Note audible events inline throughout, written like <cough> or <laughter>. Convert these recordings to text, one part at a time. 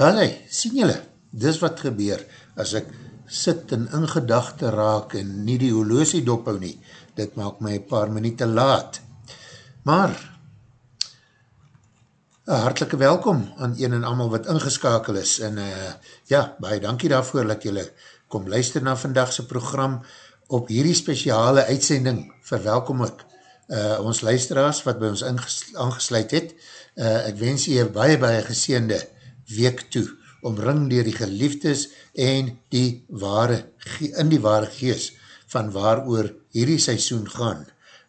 Allee, sien julle, dis wat gebeur as ek sit in gedachte raak en nie die horlosie dophou nie. Dit maak my paar minuut laat. Maar, hartelike welkom aan een en amal wat ingeskakel is. En uh, ja, baie dankie daarvoor dat julle kom luister na vandagse program op hierdie speciale uitsending. Verwelkom ek uh, ons luisteraars wat by ons aangesluit het. Uh, ek wens jy een baie, baie geseende week toe, omring dier die geliefdes en die ware, in die ware gees van waar oor hierdie seisoen gaan.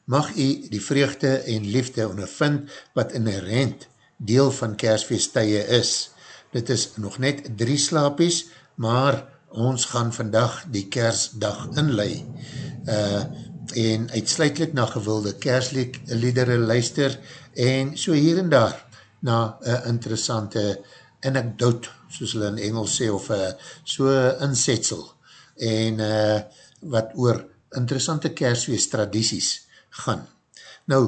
Mag jy die vreugde en liefde ondervind wat inherent deel van kersfeestuie is. Dit is nog net drie slapies, maar ons gaan vandag die kersdag inlei. Uh, en uitsluitlik na gewilde kersliedere luister en so hier en daar na een interessante anekdote, soos hulle in Engels sê, of uh, so insetsel, en uh, wat oor interessante kerswees tradities gaan. Nou,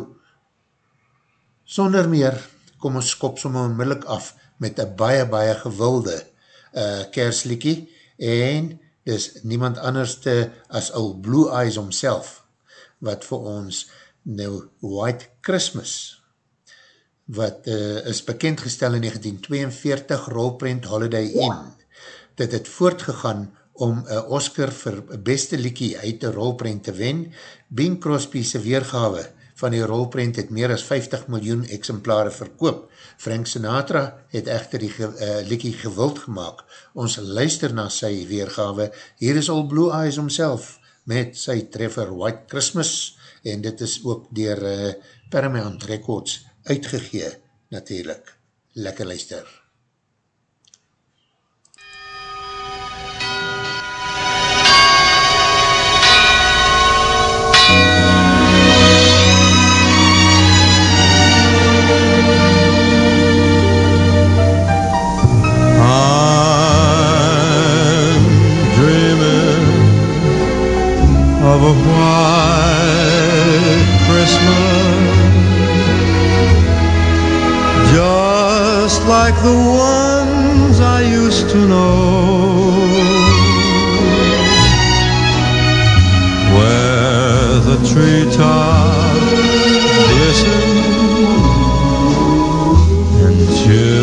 sonder meer, kom ons skop som onmiddellik af met een baie, baie gewilde uh, kersliekie, en dis niemand anders te as al Blue Eyes omself, wat vir ons nou White Christmas wat uh, is bekendgestel in 1942 rolprint Holiday Inn. Dit het voortgegaan om een Oscar vir beste liekie uit die rolprint te wen. Bing Crosby se weergawe van die rolprint het meer as 50 miljoen exemplare verkoop. Frank Sinatra het echter die ge, uh, liekie gewild gemaakt. Ons luister na sy weergawe. Hier is al Blue Eyes homself met sy treffer White Christmas en dit is ook dier uh, Paramount Records uitgegee, natuurlijk. Lekker luister. Of a white Christmas, just like the ones I used to know, where the treetops glisten and children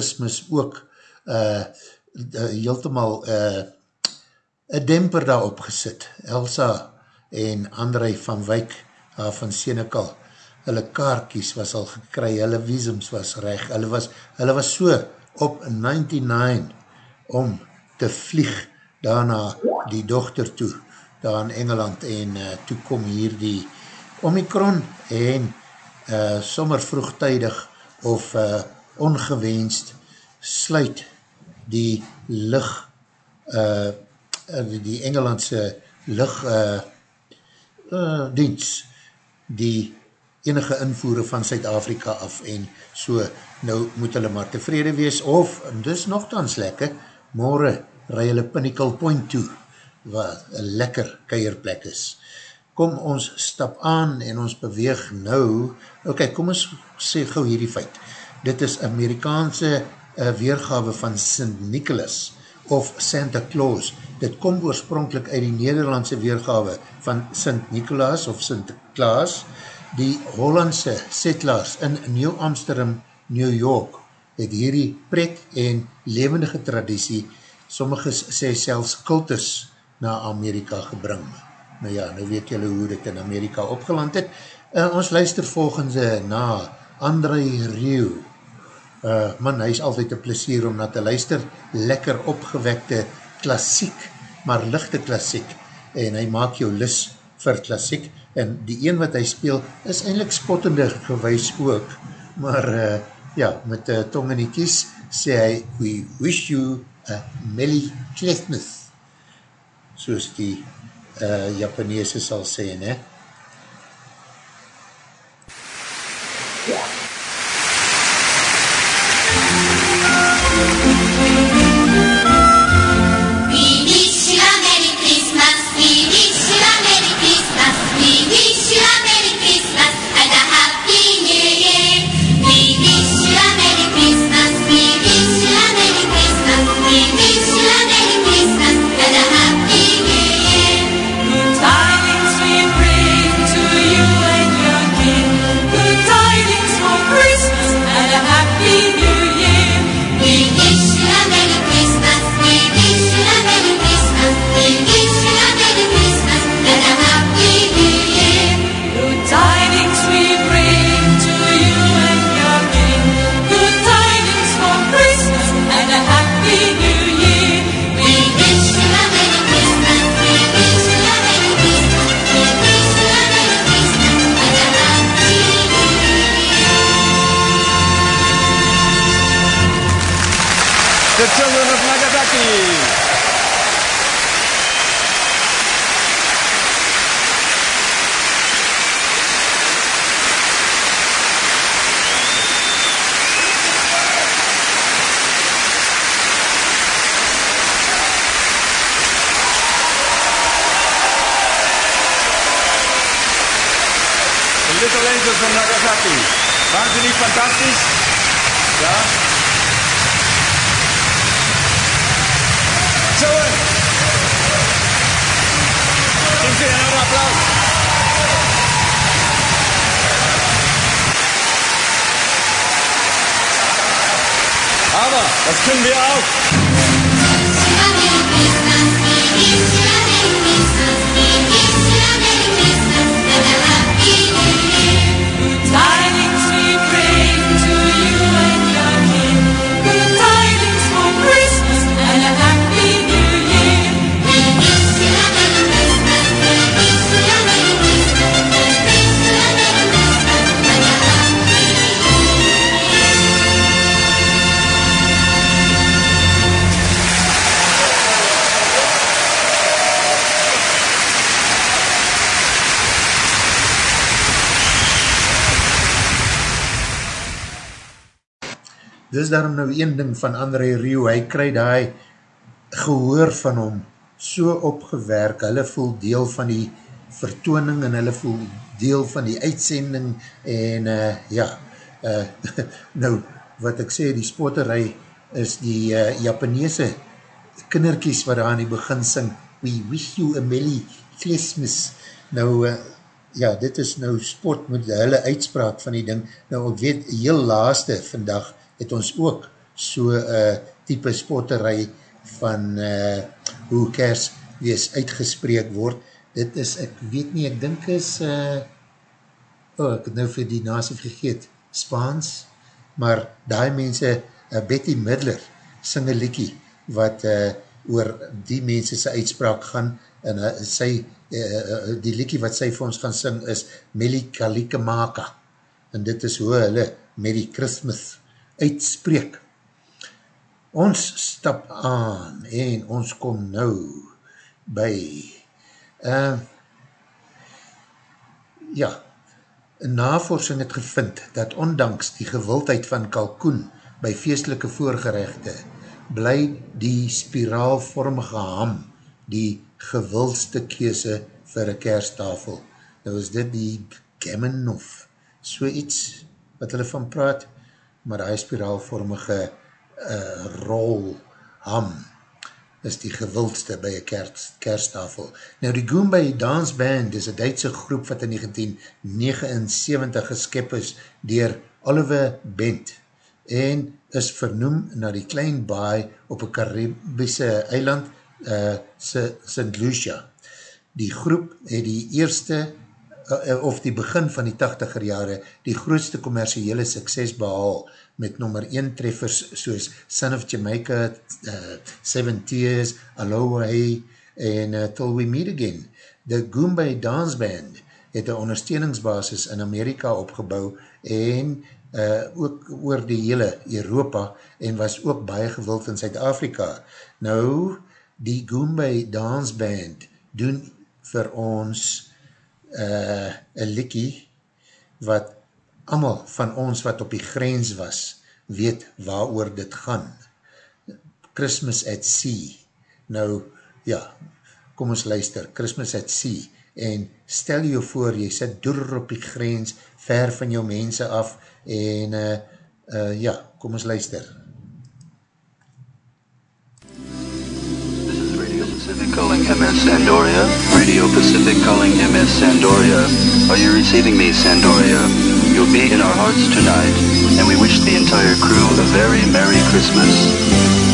Christmas ook uh, heeltemaal uh, een demper daarop gesit. Elsa en André van Wyk uh, van Senekal, hulle kaartjies was al gekry, hulle visums was reg, hulle was, hulle was so op 99 om te vlieg daarna die dochter toe, daar in Engeland, en uh, toe kom hier die Omicron, en uh, sommer vroegtijdig of uh, ongewenst sluit die licht, uh, die Engelandse licht uh, uh, diens, die enige invoere van Suid-Afrika af en so nou moet hulle maar tevrede wees of, dis nogthans lekker, morgen rij hulle Pinnacle Point toe, wat een lekker keierplek is. Kom ons stap aan en ons beweeg nou, ok, kom ons sê gauw hierdie feit. Dit is Amerikaanse uh, weergawe van St. Nicholas of Santa Claus. Dit kom oorspronkelijk uit die Nederlandse weergawe van St. Nicholas of St. Klaas, die Hollandse settlers in New Amsterdam, New York, het hierdie pret en levendige traditie, sommiges sê selfs kultus, na Amerika gebring. Nou ja, nou weet julle hoe dit in Amerika opgeland het. Uh, ons luister volgens na André Rieu. Uh, man, hy is altyd een plesier om na te luister. Lekker opgewekte klassiek, maar lichte klassiek. En hy maak jou lis vir klassiek en die een wat hy speel is eindelijk spottende gewys ook, maar uh, ja, met uh, tong in die kies sê hy, we wish you a Melly Klethmith, soos die uh, Japanese sal sê, ne? Dis daarom nou een ding van André Rio, hy kry die gehoor van hom so opgewerk, hulle voel deel van die vertooning en hulle voel deel van die uitsending en uh, ja, uh, <laughs> nou wat ek sê, die spotterij is die uh, Japanese kinderkies wat daar aan die begin sing, we wish you a Melly Christmas, nou uh, ja, dit is nou sport met hulle uitspraak van die ding. Nou, ek weet, heel laaste vandag het ons ook so uh, type sporterij van uh, hoe kers wees uitgespreek word. Dit is, ek weet nie, ek dink is, uh, oh, ek het nou vir die nasie vergeet, Spaans, maar die mense, uh, Betty Midler, sing een liekie, wat uh, oor die mense sy uitspraak gaan, en uh, sy, uh, die liekie wat sy vir ons gaan sing is Meli Kalike Maka, en dit is hoe hulle Merry Christmas uitspreek. Ons stap aan, en ons kom nou by uh, ja, navorsing het gevind dat ondanks die gewildheid van kalkoen by feestelike voorgerechte, bly die spiraalvormige ham die gewildste kese vir een kersttafel. Nou is dit die gammon of so iets wat hulle van praat, maar die spiraalvormige uh, rol ham is die gewildste by een kerst, kersttafel. Nou die Goombay Dance Band is een Duitse groep wat in 1979 geskip is dier Oliver Bent en is vernoem na die klein baai op een Caribische eiland uh, St. Lucia. Die groep het die eerste of die begin van die 80er jare die grootste commerciële sukses behaal met nummer 1 treffers soos Son of Jamaica, uh, Seven Tears, Aloha en uh, Till We Meet Again. De Goombay Dance Band het een ondersteuningsbasis in Amerika opgebouw en uh, ook oor die hele Europa en was ook baie gewild in Zuid-Afrika. Nou, die Goombay Dance Band doen vir ons uh, een likkie wat amal van ons wat op die grens was, weet waar oor dit gaan. Christmas at Sea. Nou, ja, kom ons luister, Christmas at Sea, en stel jou voor, jy sit door op die grens, ver van jou mense af, en uh, uh, ja, kom ons luister. Pacific calling MS Sandoria. Radio Pacific calling MS Sandoria. Are you receiving me, Sandoria? You'll be in our hearts tonight, and we wish the entire crew a very Merry Christmas.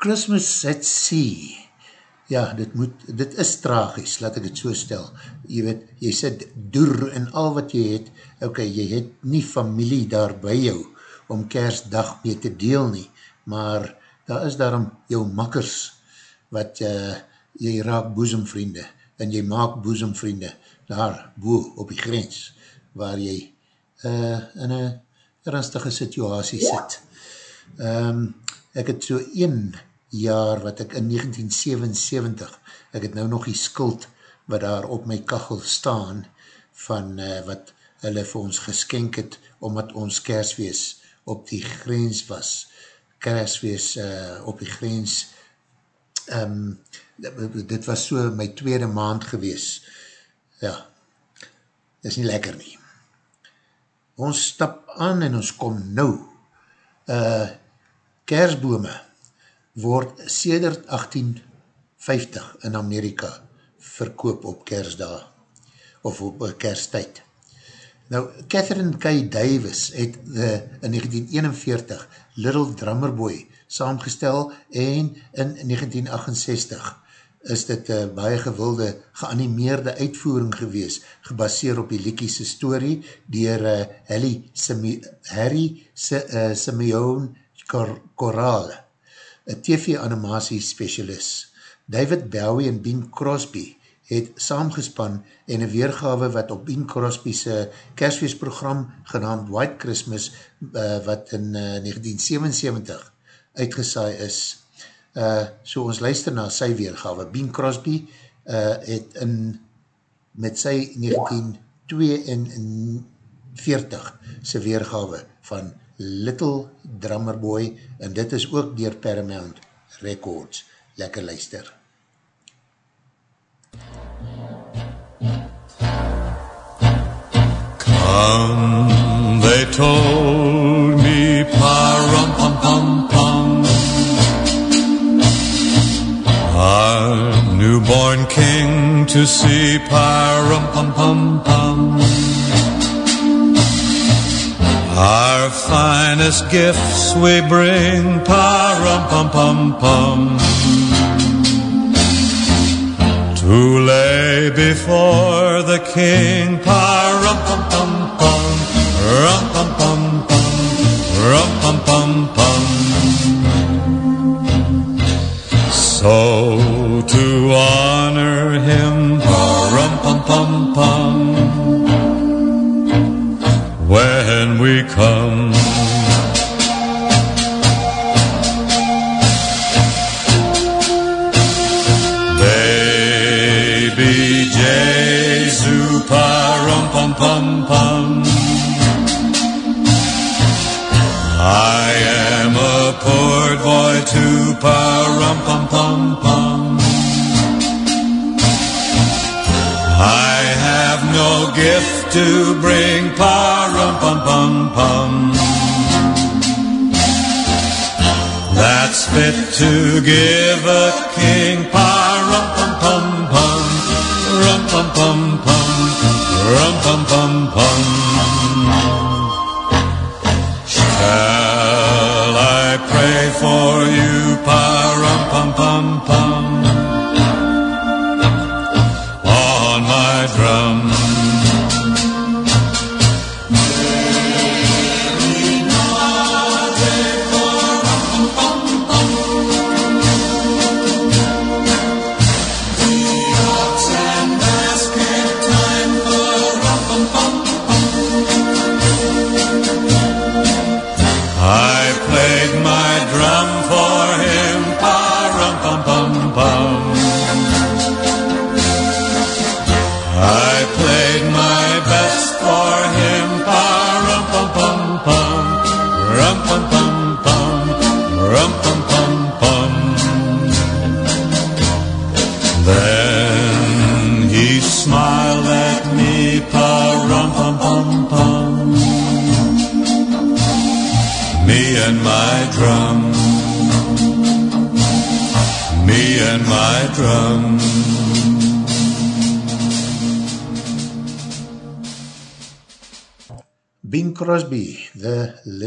Christmas at Sea. Ja, dit moet, dit is tragisch, laat ek het so stel. Jy weet, jy sit doer in al wat jy het, ok, jy het nie familie daar by jou om kerstdag mee te deel nie, maar daar is daarom jou makkers wat uh, jy raak boezemvriende en jy maak boezemvriende daar boe op die grens waar jy uh, in een ernstige situasie sit. Um, ek het so een jaar wat ek in 1977, ek het nou nog die skuld wat daar op my kachel staan van uh, wat hulle vir ons geskenk het, omdat ons kerswees op die grens was. Kerswees uh, op die grens, um, dit was so my tweede maand gewees. Ja, is nie lekker nie. Ons stap aan en ons kom nou. Uh, kersbome, word sedert 1850 in Amerika verkoop op kersdag of op kersttijd. Nou, Catherine K. Davis het the, in 1941 Little Drummer Boy saamgestel en in 1968 is dit een baie gewilde geanimeerde uitvoering gewees, gebaseer op die Likiese story dier uh, Harry, Simi, Harry uh, Simeon Corral een TV-animatie specialist. David Bowie en Bing Crosby het saamgespan en een weergawe wat op Bing Crosby's kerstfeestprogram genaamd White Christmas uh, wat in uh, 1977 uitgesaai is. Uh, so ons luister na sy weergawe. Bing Crosby uh, het in met sy 1942 sy weergawe van Little Drummer Boy en dit is ook dier Paramount Records. Lekker luister. Come, they told me, pa-rum-pum-pum-pum Our newborn king to see, pa-rum-pum-pum-pum Our finest gifts we bring, pa-rum-pum-pum-pum, to lay before the king, pa-rum-pum-pum-pum, rum-pum-pum-pum, rum-pum-pum-pum. So to honor him, pa-rum-pum-pum-pum, when we come. Baby Jesu, rum pum pum pum. I am a poor boy too, rum pum pum pum. I have no gift to bring, rum pum pum pum. That's fit to give a king, rum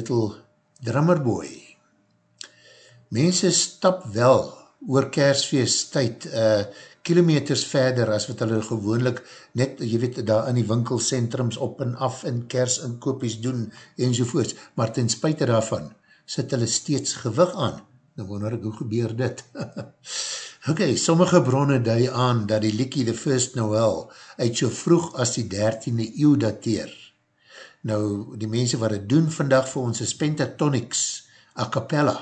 Little Drummer Boy. Mense stap wel oor kersfeest tyd uh, kilometers verder as wat hulle gewoonlik net, jy weet, daar in die winkelcentrums op en af en kersinkopies doen enzovoorts, maar ten spuite daarvan sit hulle steeds gewig aan. Nou wonder ek, hoe gebeur dit? <laughs> ok, sommige bronne dui aan dat die Likkie the First Noel uit so vroeg as die 13e eeuw dateer. Nou, die mense wat het doen vandag vir ons is Pentatonics a cappella.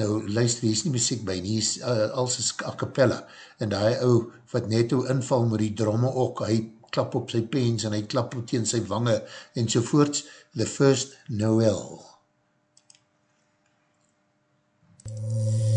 Nou, luister, hier is nie muziek by nie, is, uh, als is a cappella. En die ou wat net hoe inval met die dromme ook, hy klap op sy pens en hy klap op teen sy wange en sovoorts. The First Noel. The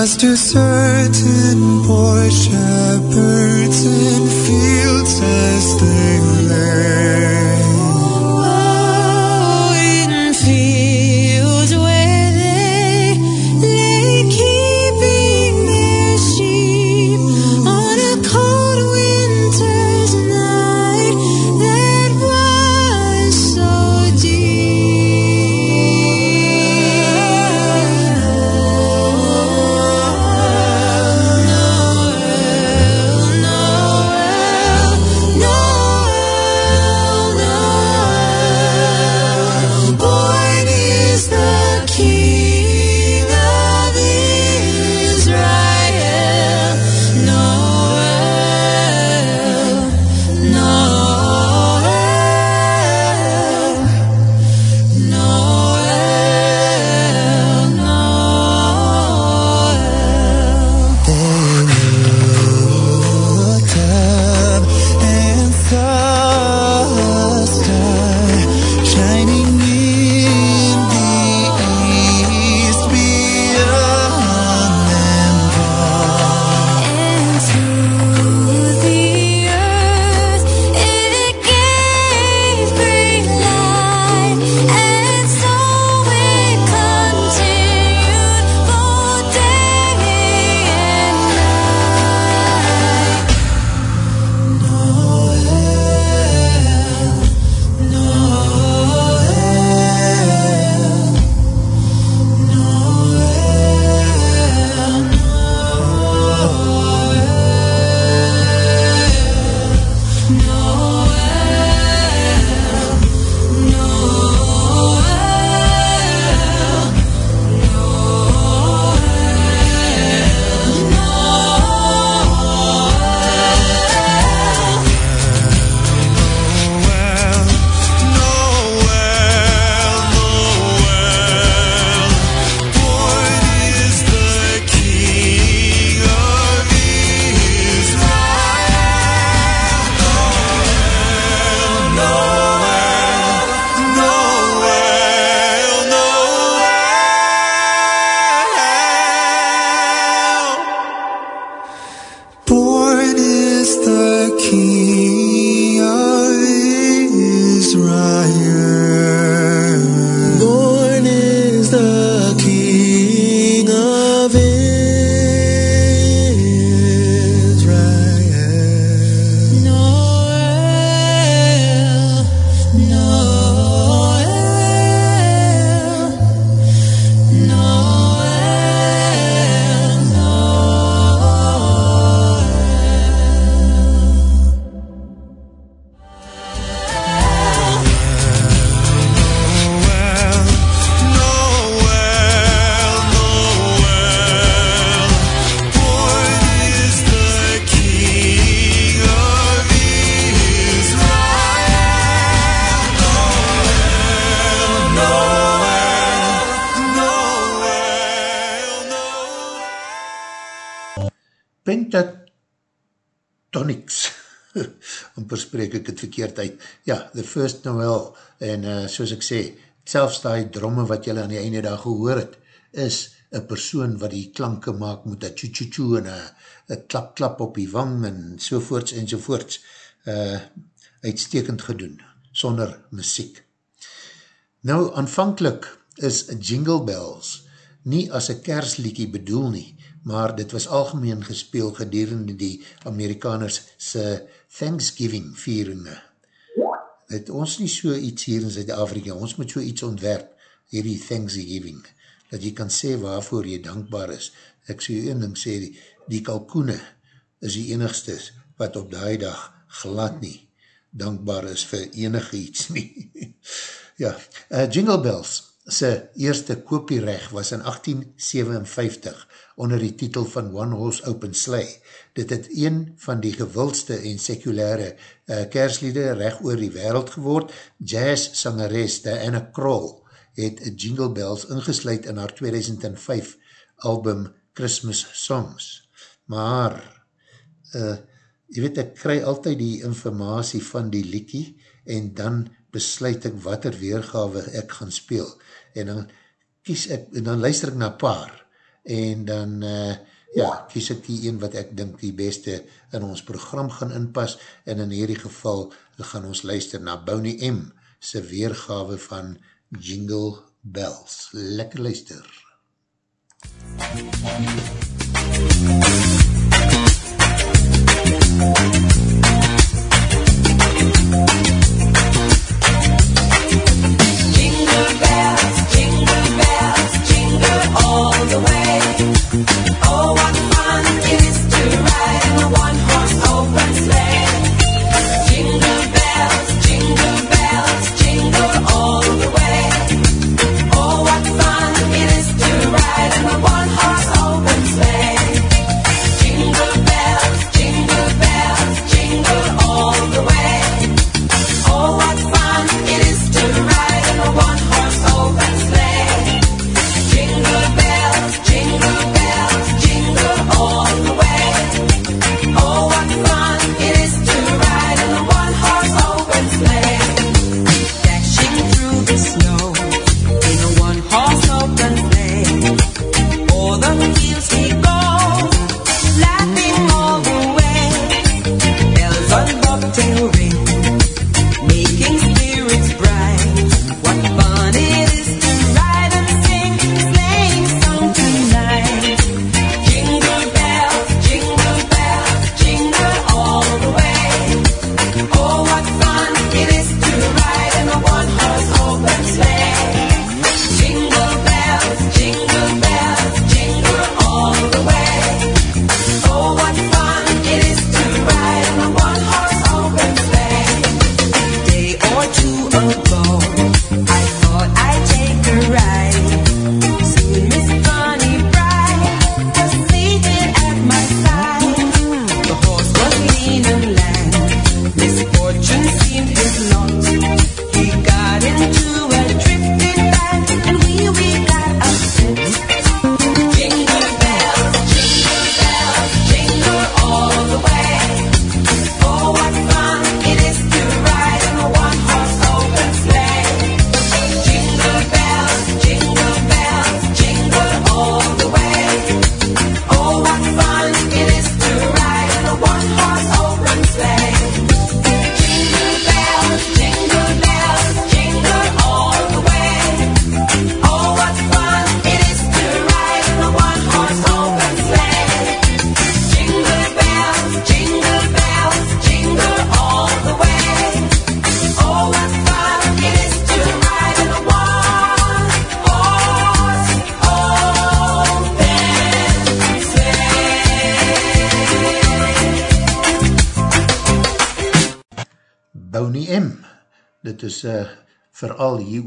was to certain poor shepherds in fields as they lay. The First Noel, en uh, soos ek sê, selfs die dromme wat jylle aan die einde daar gehoor het, is een persoon wat die klanke maak met een tjoe-tjoe-tjoe en een klap-klap op die wang en sovoorts en sovoorts, uh, uitstekend gedoen, sonder muziek. Nou, aanvankelijk is Jingle Bells nie as een kersliekie bedoel nie, maar dit was algemeen gespeel gedurende die Amerikaners se Thanksgiving vieringe. Het ons nie so iets hier in Zuid-Afrika, ons moet so iets ontwerp, hierdie Thanksgiving, dat jy kan sê waarvoor jy dankbaar is. Ek sê een ding sê, die kalkoene is die enigste wat op die dag glad nie dankbaar is vir enige iets nie. <laughs> ja, uh, Jingle Bells, sy eerste kopierecht was in 1857 onder die titel van One Horse Open Sleigh. Dit het een van die gewildste en sekulare uh, kersliede recht oor die wereld geword. Jazz sangeres Diana Kroll het Jingle Bells ingesluid in haar 2005 album Christmas Songs. Maar, uh, jy weet, ek kry altyd die informatie van die liekie en dan besluit ek wat er weergawe ek gaan speel. En dan kies ek, en dan luister ek na paar en dan uh, ja, kies ek die een wat ek dink die beste in ons program gaan inpas en in hierdie geval gaan ons luister na Bonnie M se weergawe van Jingle Bells. Lekker luister. Jingle Oh, what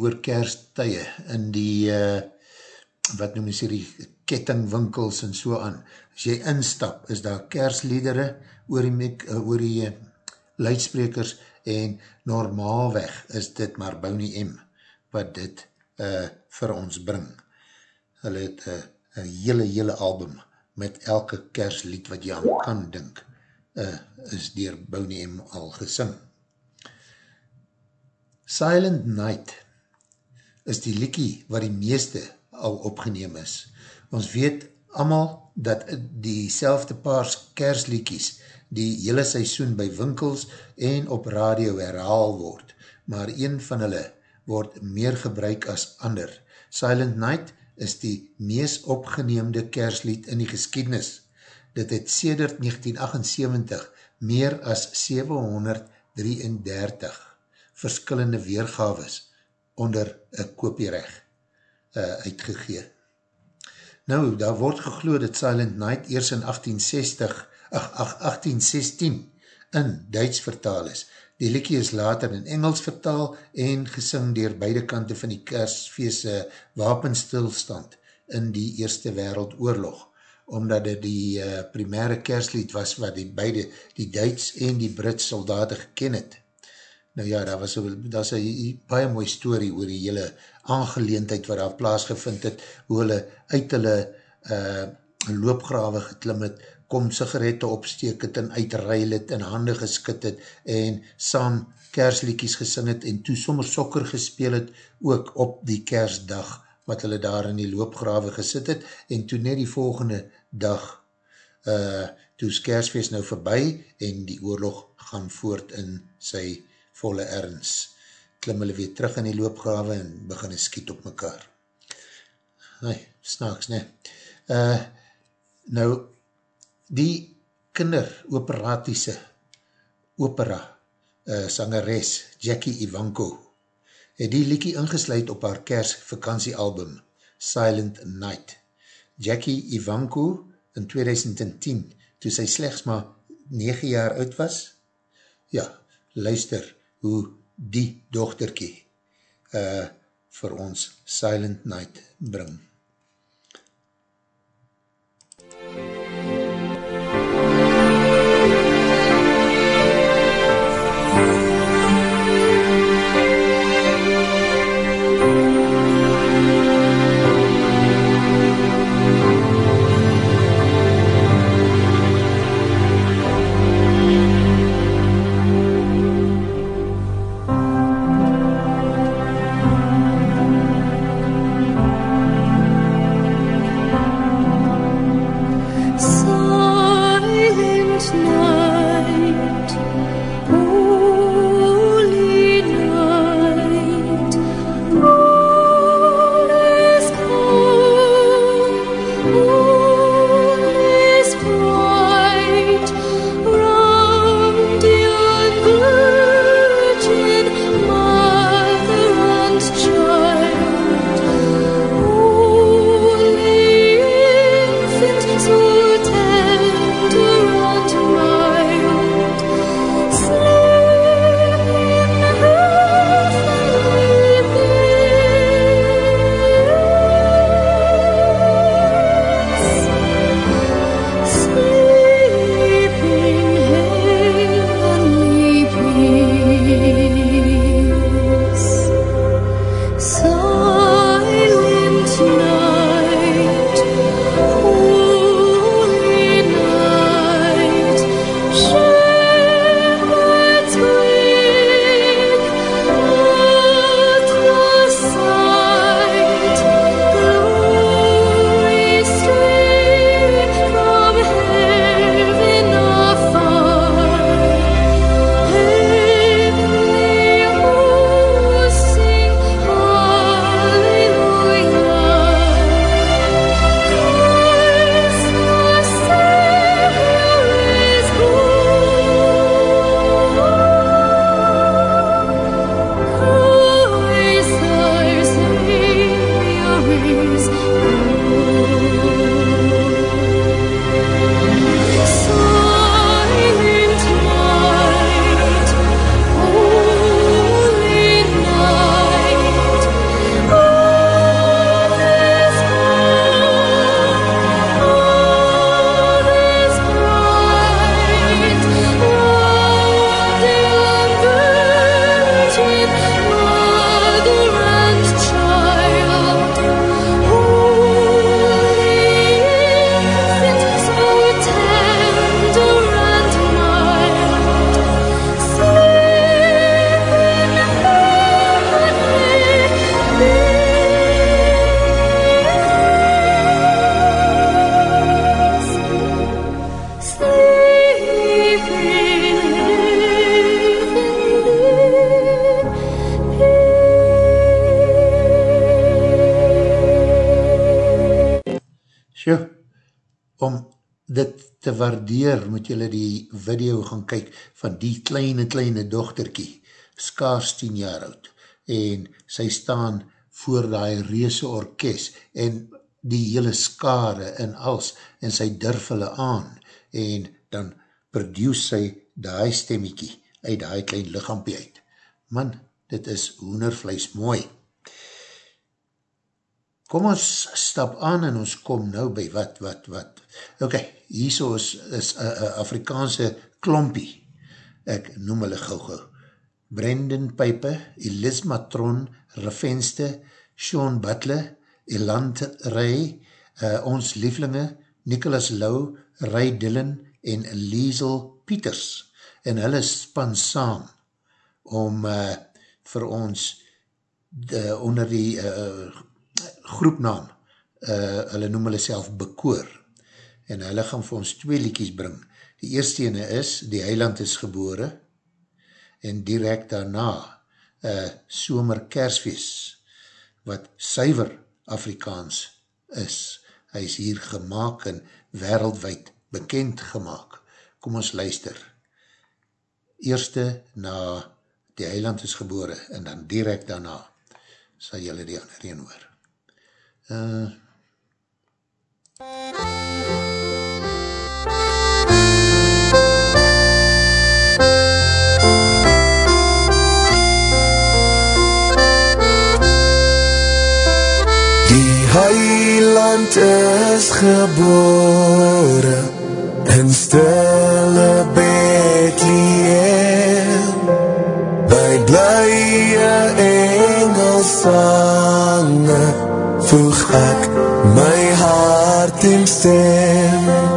oor kersttye in die, uh, wat noem ons hier, die kettingwinkels en so aan. As jy instap, is daar kersliedere oor die, mek, uh, oor die uh, luidsprekers en normaalweg is dit maar Bonnie M wat dit uh, vir ons bring. Hulle het uh, een hele, hele album met elke kerslied wat jy aan kan dink, uh, is dier Boney M al gesing. Silent Night is die liekie wat die meeste al opgeneem is. Ons weet allemaal dat die selfde paars kersliekies die hele seisoen by winkels en op radio herhaal word, maar een van hulle word meer gebruik as ander. Silent Night is die mees opgeneemde kerslied in die geskiednis. Dit het sedert 1978 meer as 733 verskillende weergaves onder een kopierecht uh, uitgegee. Nou, daar word gegloed dat Silent Night eers in 1860, ach, ach, 1816 in Duits vertaal is. Die liekie is later in Engels vertaal en gesing dier beide kante van die kersfeese wapenstilstand in die Eerste Wereldoorlog, omdat dit die uh, primaire kerslied was wat die beide, die Duits en die Brits soldaten geken het. Nou ja, daar was daar is een baie mooi story oor die hele aangeleendheid wat daar plaasgevind het, hoe hulle uit hulle uh, loopgrawe geklim het, kom sigarette opsteek het en uitruil het en hande geskit het en saam kersliekies gesing het en toe sommer sokker gespeel het ook op die kersdag wat hulle daar in die loopgrawe gesit het en toe net die volgende dag uh, toe is kersfeest nou verby en die oorlog gaan voort in sy volle erns. Klim hulle weer terug in die loopgrawe en begin skiet op mekaar. Nee, snaaks, nee. Uh, nou, die kinderoperatiese opera uh, sangeres Jackie Ivanko het die liekie ingesluid op haar kersvakantiealbum Silent Night. Jackie Ivanko in 2010, toe sy slechts maar 9 jaar oud was, ja, luister, hoe die dochterkie uh, vir ons Silent Night bring. om moet julle die video gaan kyk van die kleine, kleine dochterkie, skaars 10 jaar oud, en sy staan voor die reese orkest, en die hele skare en als, en sy durf hulle aan, en dan produce sy die stemmiekie uit die klein lichaampie uit. Man, dit is hoenervlees mooi. Kom ons stap aan en ons kom nou by wat, wat, wat. Ok, hier so is, is a, a Afrikaanse klompie. Ek noem hulle gauw gauw. Brendan Piper, Elis Matron, Ravenste, Sean Butler, Eland Ray, uh, ons lieflinge, Nicholas Lau, Ray Dillon en Liesel Peters. En hulle span saam om uh, vir ons de, onder die uh, groepnaam, uh, hulle noem hulle self Bekoor, en hulle gaan vir ons twee liekies bring. Die eerste ene is, die heiland is gebore, en direct daarna, uh, Somer Kersfeest, wat suiver Afrikaans is. Hy is hier gemaakt en wereldwijd bekend gemaakt. Kom ons luister. Eerste na die heiland is gebore, en dan direct daarna, sal jylle die ander een hoor. Uh, heiland is gebore in stille Bethlehem. By blye engelsange voeg ek my hart en stem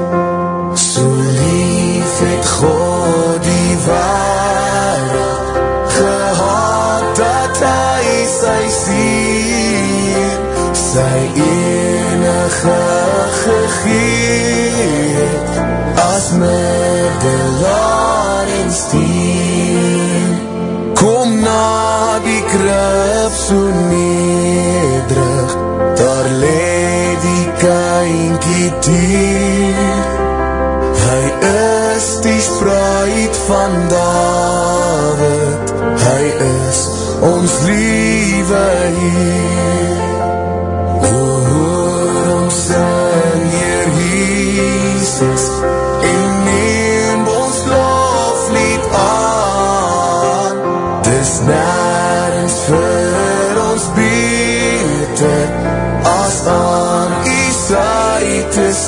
so nederig daar le die kynkie dier hy is die spruit van David hy is ons liewe Heer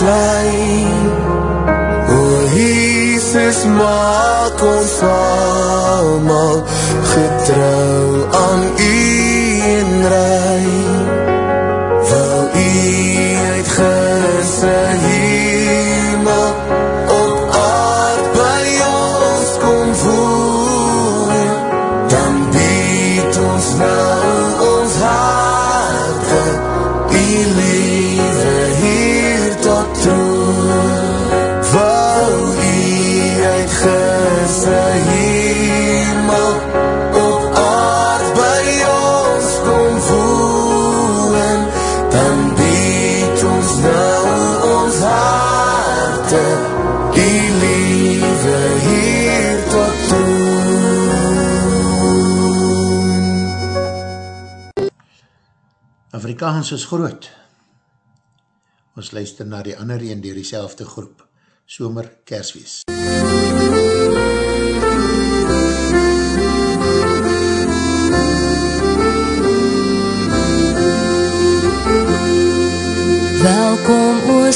klein. O Jesus, maak ons allemaal getrouw aan u en rein. Afrikaans is groot. Ons luister na die ander een dier die groep. Somer Kerswees. Welkom o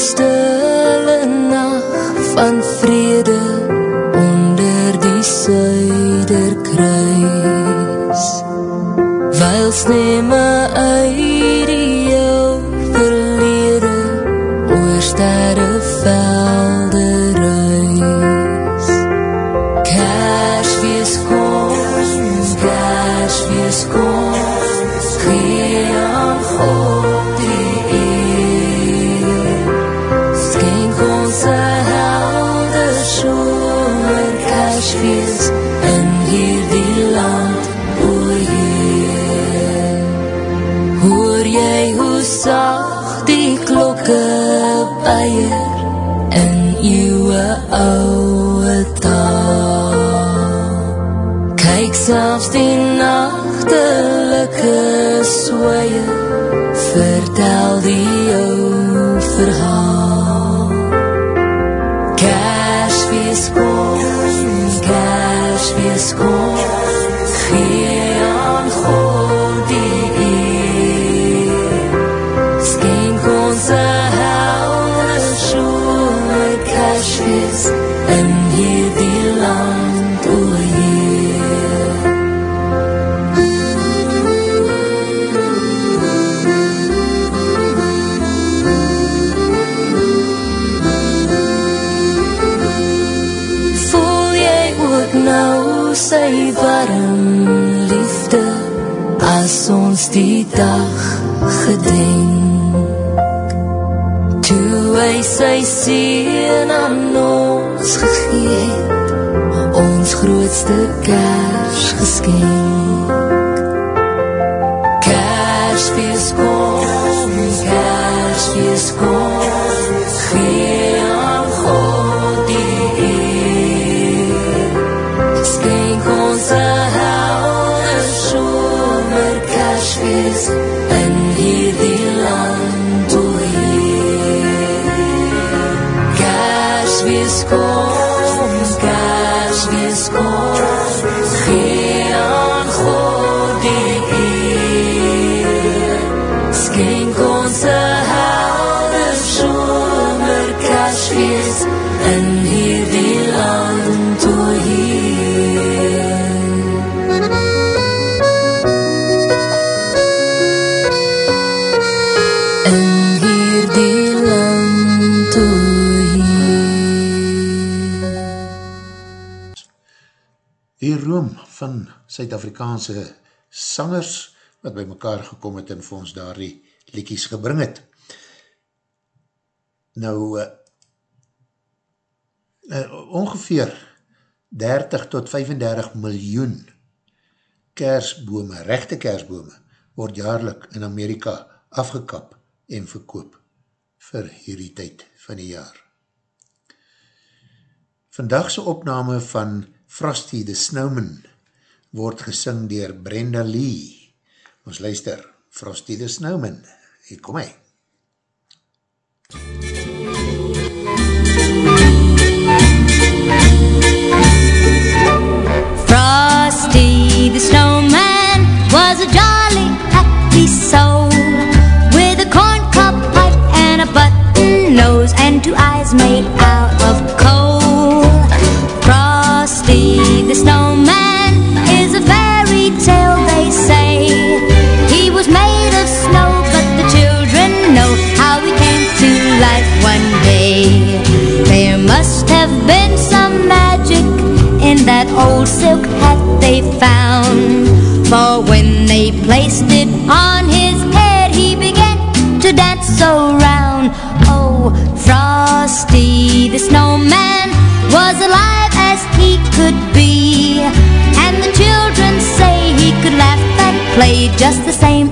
Suid-Afrikaanse sangers wat by mekaar gekom het en vir ons daar die liekies gebring het. Nou, uh, uh, ongeveer 30 tot 35 miljoen kersbome, rechte kersbome, word jaarlik in Amerika afgekap en verkoop vir hierdie tyd van die jaar. Vandagse opname van Frosty the Snowman word gesing dier Brenda Lee. Ons luister, Frosty the Snowman. Hier kom hy. Frosty the Snowman was a jolly happy soul with a corncob pipe and a button nose and two eyes made out of coal. On his head he began to dance around. Oh, Frosty the snowman was alive as he could be. And the children say he could laugh and play just the same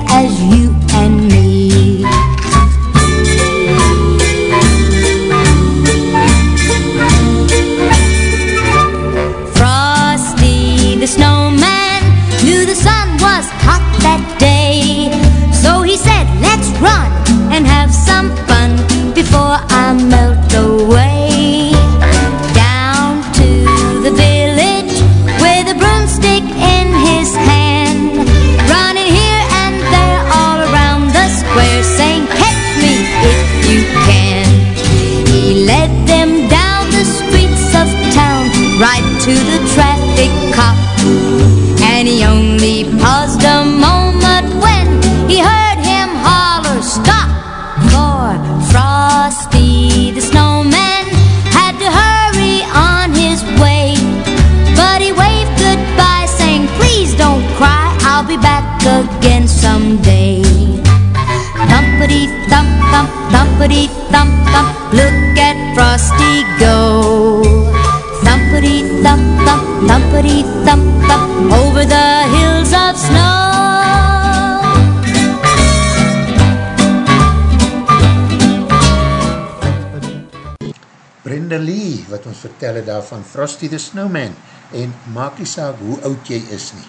ons vertel het daar van Frosty the Snowman en maak nie saak hoe oud jy is nie.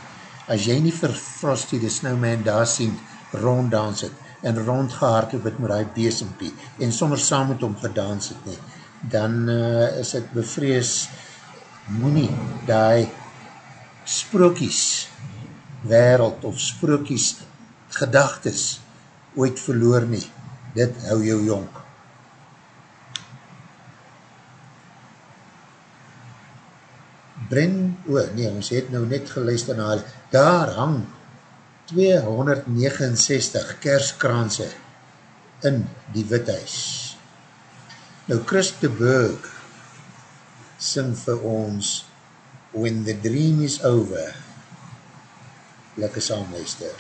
As jy nie vir Frosty the Snowman daar sien, ronddans het en rondgehardloop het met die besempie en sommer saam met hom gedans het nie, dan uh, is het bevrees moenie die sprookies wereld of sprookies gedagtes ooit verloor nie. Dit hou jou jonk. Bren, o oh, nee, ons het nou net geluister na daar hang 269 kerskranse in die withuis. Nou Chris de Burg sing vir ons When the Dream is Over. Lekker saamluister.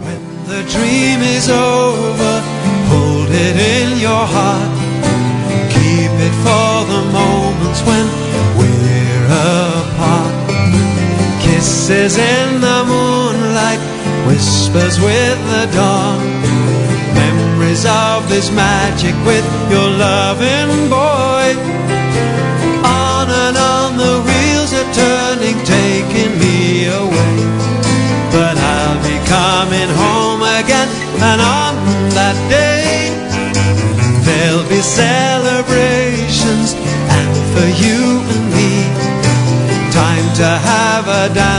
When the dream is over, hold it in your heart. Keep it for the moments when apart. Kisses in the moonlight, whispers with the dawn. Memories of this magic with your loving boy. On and on the wheels are turning, taking me away. But I'll be coming home again, and on that day, there'll be celebrations, and for you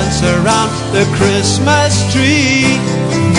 dance around the Christmas tree.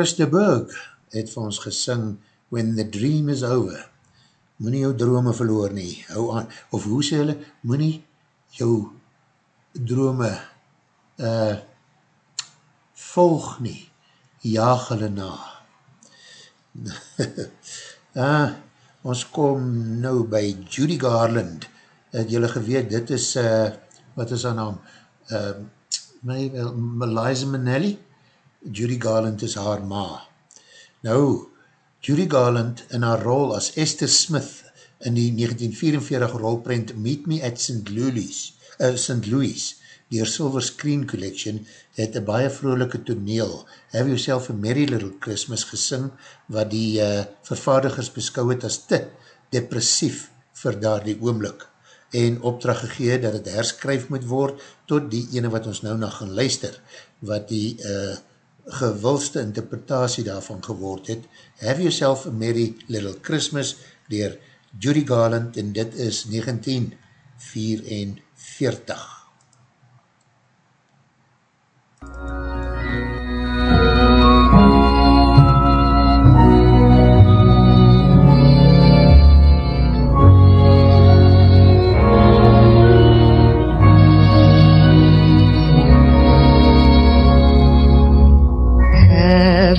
Chris de Burg het vir ons gesing When the Dream is Over. Moe jou drome verloor nie, hou aan. Of hoe sê hulle, moe jou drome uh, volg nie, jaag hulle na. ah, <laughs> ons kom nou by Judy Garland. Het julle geweet, dit is, uh, wat is haar naam? Uh, my, uh, Meliza Minnelli? Judy Garland is haar ma. Nou, Judy Garland in haar rol as Esther Smith in die 1944 rolprint Meet Me at St. Louis, uh, St. Louis dier Silver Screen Collection, het een baie vrolijke toneel, Have Yourself a Merry Little Christmas gesing, wat die uh, vervaardigers beskou het as te depressief vir daar die oomlik, en opdracht gegee dat het herskryf moet word, tot die ene wat ons nou nog gaan luister, wat die uh, gewilste interpretatie daarvan geword het, Have Yourself a Merry Little Christmas, dier Judy Garland, en dit is 1944.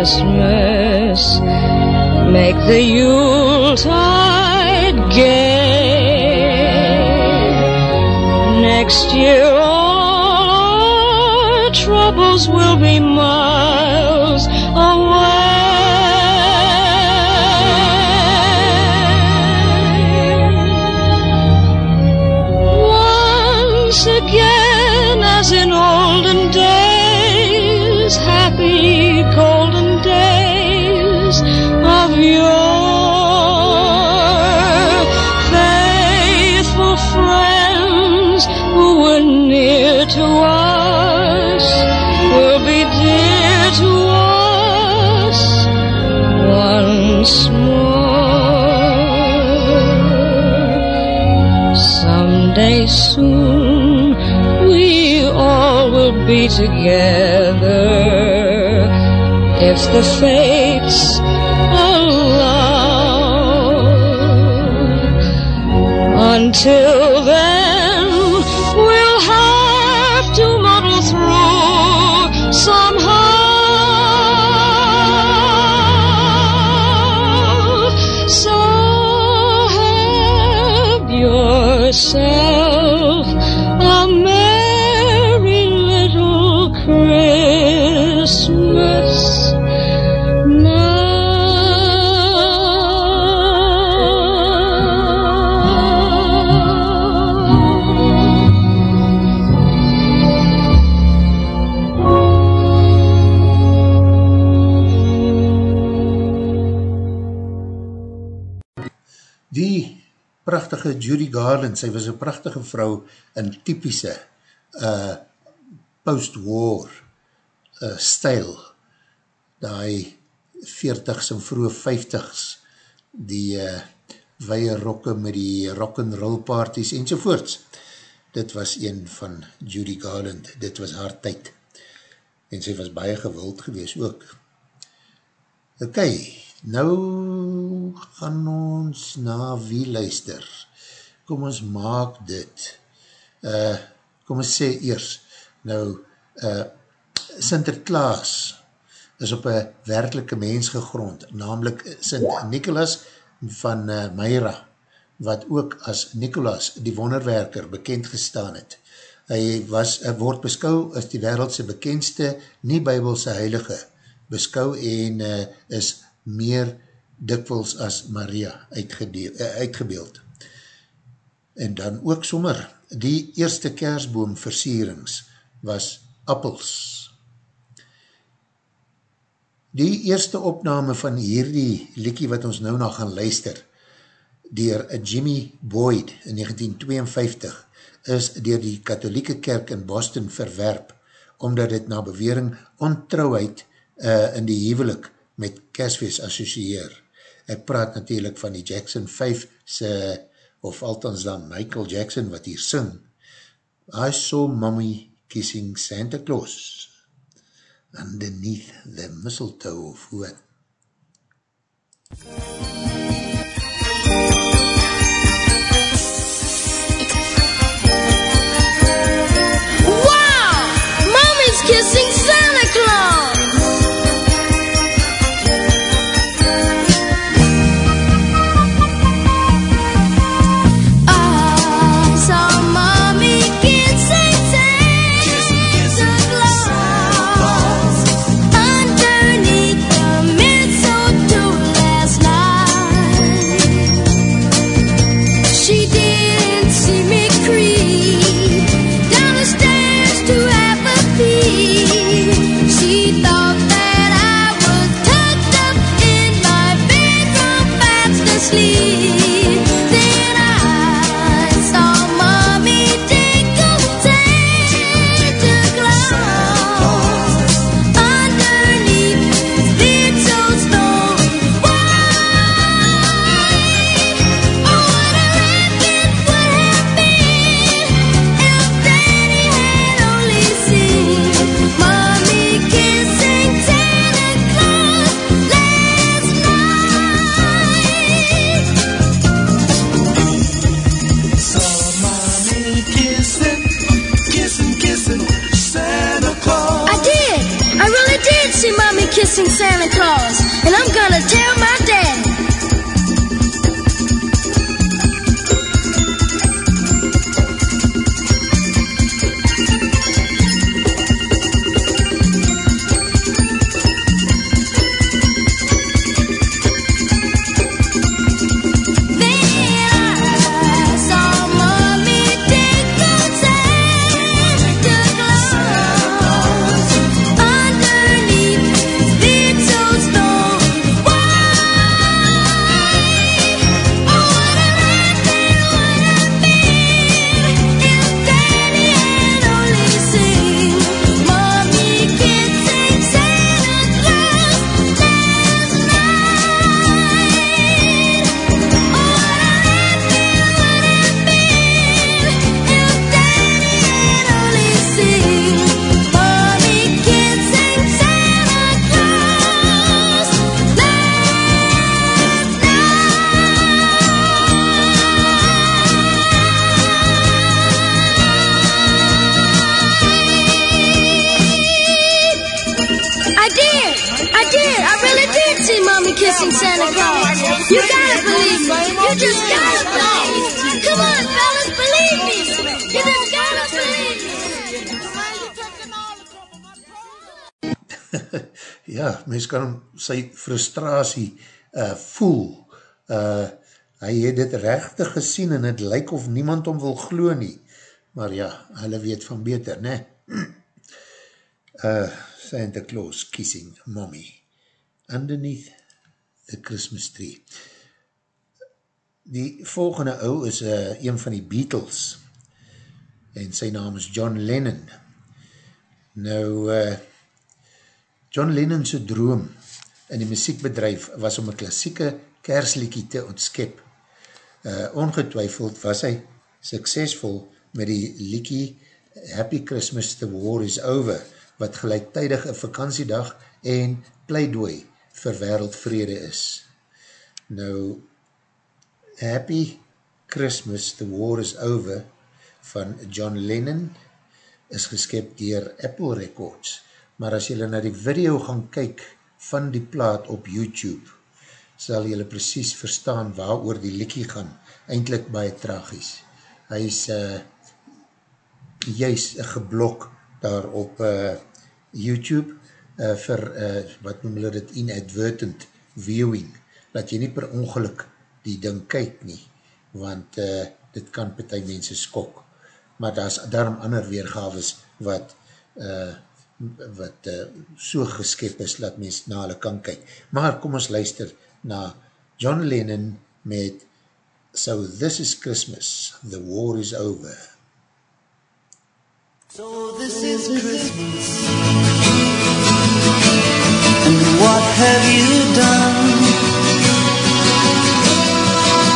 Christmas. Make the Yuletide gay. Next year together. If the fates prachtige Judy Garland, sy was een prachtige vrou in typische uh, post-war uh, stijl, die 40s en vroege 50s, die uh, weie rokke met die rock'n'roll parties enzovoorts. Dit was een van Judy Garland, dit was haar tyd. En sy was baie gewild gewees ook. Ok, nou gaan ons na wie luister. Kom ons maak dit. Uh, kom ons sê eers, nou, uh, Sinterklaas is op een werkelike mens gegrond, namelijk Sint Nicholas van uh, Meira, wat ook as Nicholas, die wonderwerker, bekend gestaan het. Hy was, word beskou as die wereldse bekendste, nie bybelse heilige, beskou en uh, is meer dikwels as Maria uh, uitgebeeld. En dan ook sommer, die eerste kersboom versierings was appels. Die eerste opname van hierdie liekie wat ons nou nog gaan luister, dier Jimmy Boyd in 1952, is dier die katholieke kerk in Boston verwerp, omdat het na bewering ontrouheid uh, in die hevelik met Kersfeest associeer. Ek praat natuurlijk van die Jackson 5 se, of althans dan Michael Jackson wat hier sing, I saw mommy kissing Santa Claus underneath the mistletoe of what? Wow! Ja, mens kan hom sy frustratie uh, voel. Uh, hy het dit rechtig gesien en het lyk of niemand hom wil glo nie. Maar ja, hulle weet van beter, ne? <clears throat> Uh, Santa Claus kissing mommy underneath the Christmas tree. Die volgende ou is uh, een van die Beatles en sy naam is John Lennon. Nou, uh, John Lennon sy droom in die muziekbedrijf was om een klassieke kersliekie te ontskep. Uh, ongetwijfeld was hy suksesvol met die liekie Happy Christmas, the war is over, wat gelijktijdig een vakantiedag en pleidooi vir wereldvrede is. Nou, Happy Christmas, the war is over, van John Lennon, is geskep dier Apple Records, maar as jylle na die video gaan kyk van die plaat op YouTube, sal jylle precies verstaan waar oor die liekie gaan, eindelijk baie tragies. Hy is uh, juist geblok daar op uh, YouTube uh, vir, uh, wat noem hulle dit, inadvertent viewing, dat jy nie per ongeluk die ding kyk nie, want uh, dit kan partij mense skok. Maar daar is daarom ander weergaves wat uh, wat uh, so geskep is, dat mens na hulle kan kyk. Maar kom ons luister na John Lennon met So This is Christmas, the war is over. So this is Christmas. And what have you done?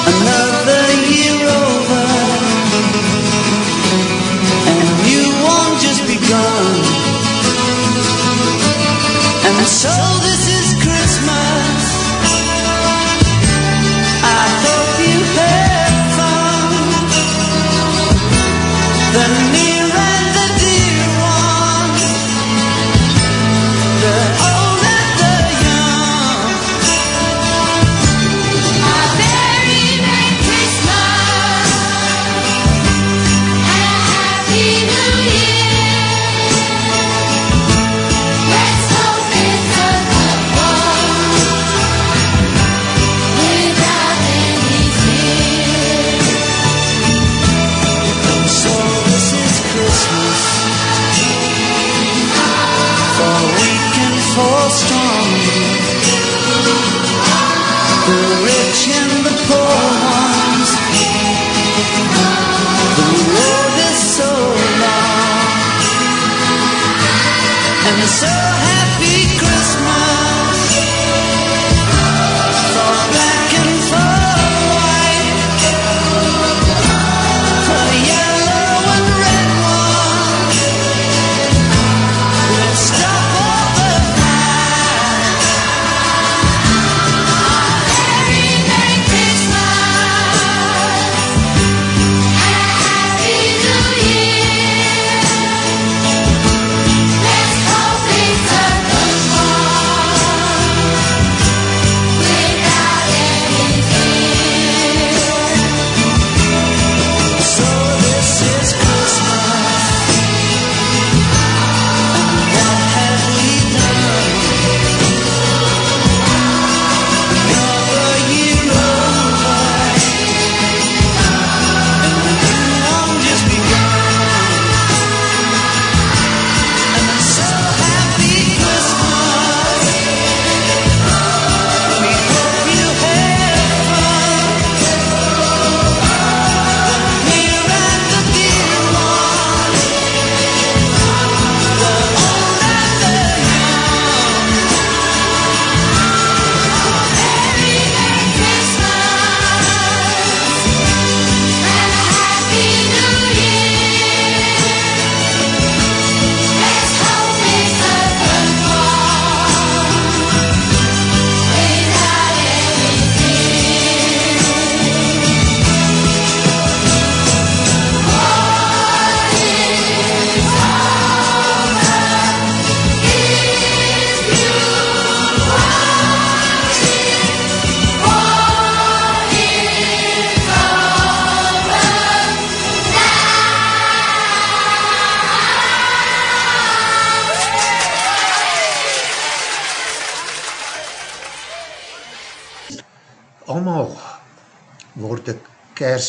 Another year over. So this is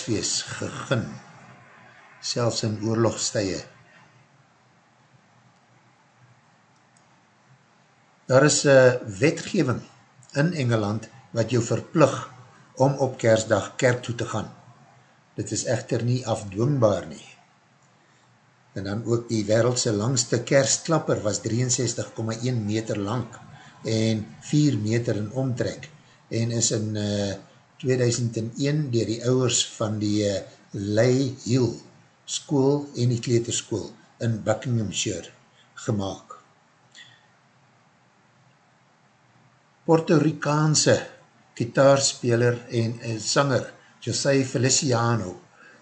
kersfeest gegin, selfs in oorlogstye. Daar is een wetgeving in Engeland wat jou verplug om op kersdag kerk toe te gaan. Dit is echter nie afdwingbaar nie. En dan ook die wereldse langste kerstklapper was 63,1 meter lang en 4 meter in omtrek en is in uh, 2001 dier die ouwers van die uh, Lay Hill school en die kleterschool in Buckinghamshire gemaakt. Puerto Ricaanse kitaarspeler en uh, sanger José Feliciano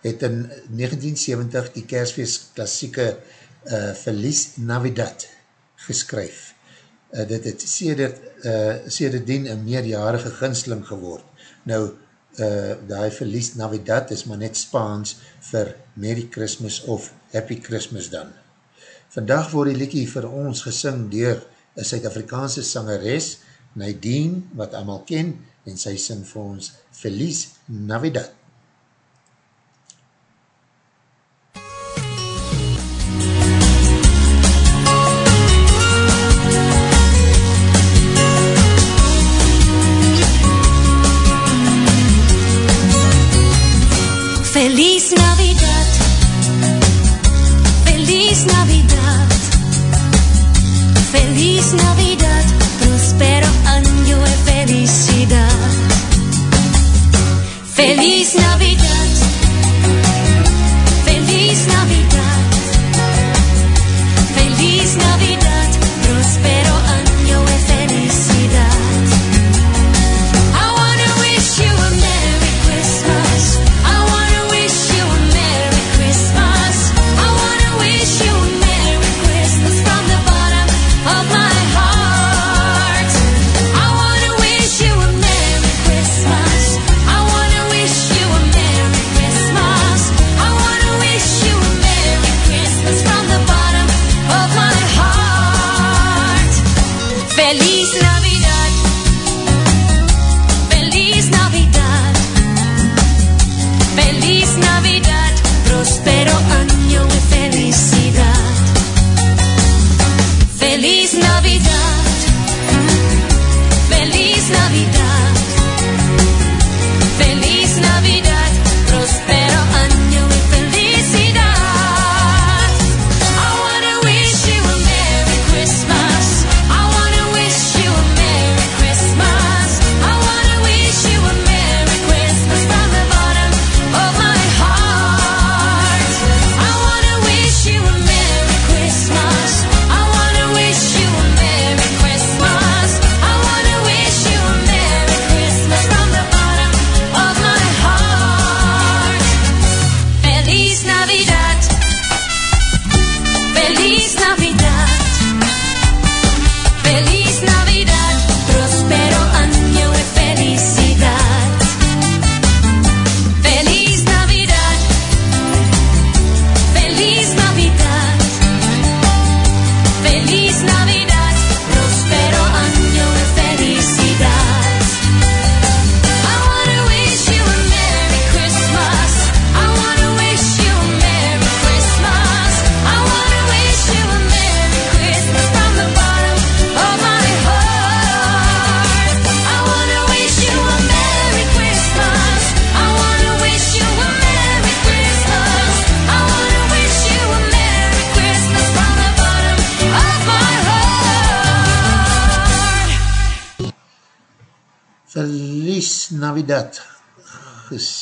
het in 1970 die kersfeest klassieke uh, Feliz Navidad geskryf. Uh, dit het sedert, uh, sedertdien een meerjarige ginsling geword. Nou, uh, die Feliz Navidad is maar net Spaans vir Merry Christmas of Happy Christmas dan. Vandag word die liekie vir ons gesing dier een Suid-Afrikaanse sangeres, Nadine, wat allemaal ken, en sy sing vir ons Feliz Navidad. Feliz Navidad, feliz Navidad, feliz Navidad, prospero año y felicidad. Feliz Navidad,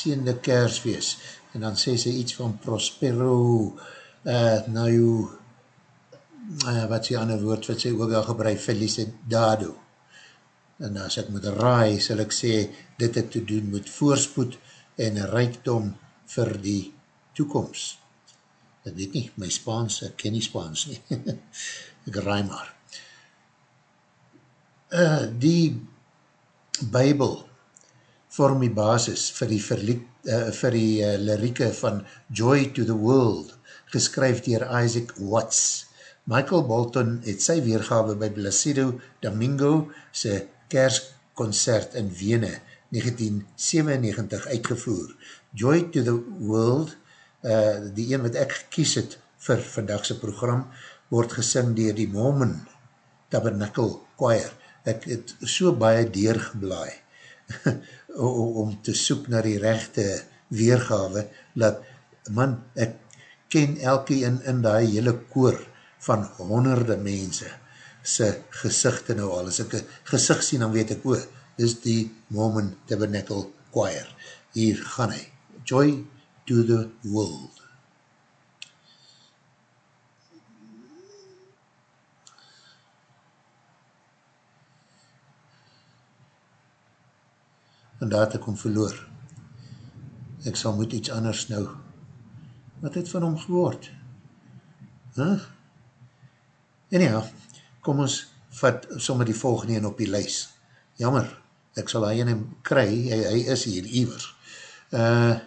geseende kersfeest, en dan sê sy iets van Prospero, uh, nou, uh, wat sy ander woord, wat sy ook al gebruik, Felicidado. En as ek moet raai, sal ek sê, dit het te doen met voorspoed en rijkdom vir die toekomst. Ek weet nie, my Spaans, ek ken nie Spaans nie. <laughs> ek raai maar. Uh, die Bijbel vorm die basis vir die, verliek, uh, vir die uh, lirieke van Joy to the World, geskryf dier Isaac Watts. Michael Bolton het sy weergawe by Placido Domingo sy kersconcert in Wene 1997 uitgevoer. Joy to the World, uh, die een wat ek gekies het vir vandagse program, word gesing dier die Mormon Tabernacle Choir. Ek het so baie deurgeblaai <laughs> om te soek na die rechte weergawe, dat man, ek ken elke in, in die hele koor van honderde mense sy gezichte nou al. As ek gezicht sien, dan weet ek ook, is die Mormon Tabernacle Choir. Hier gaan hy. Joy to the world. En daar het ek om verloor. Ek sal moet iets anders nou. Wat het van hom gewoord? Huh? Ja, kom ons vat sommer die volgende een op die lys. Jammer, ek sal hy in kry, hy, hy is hier iwers. Uh,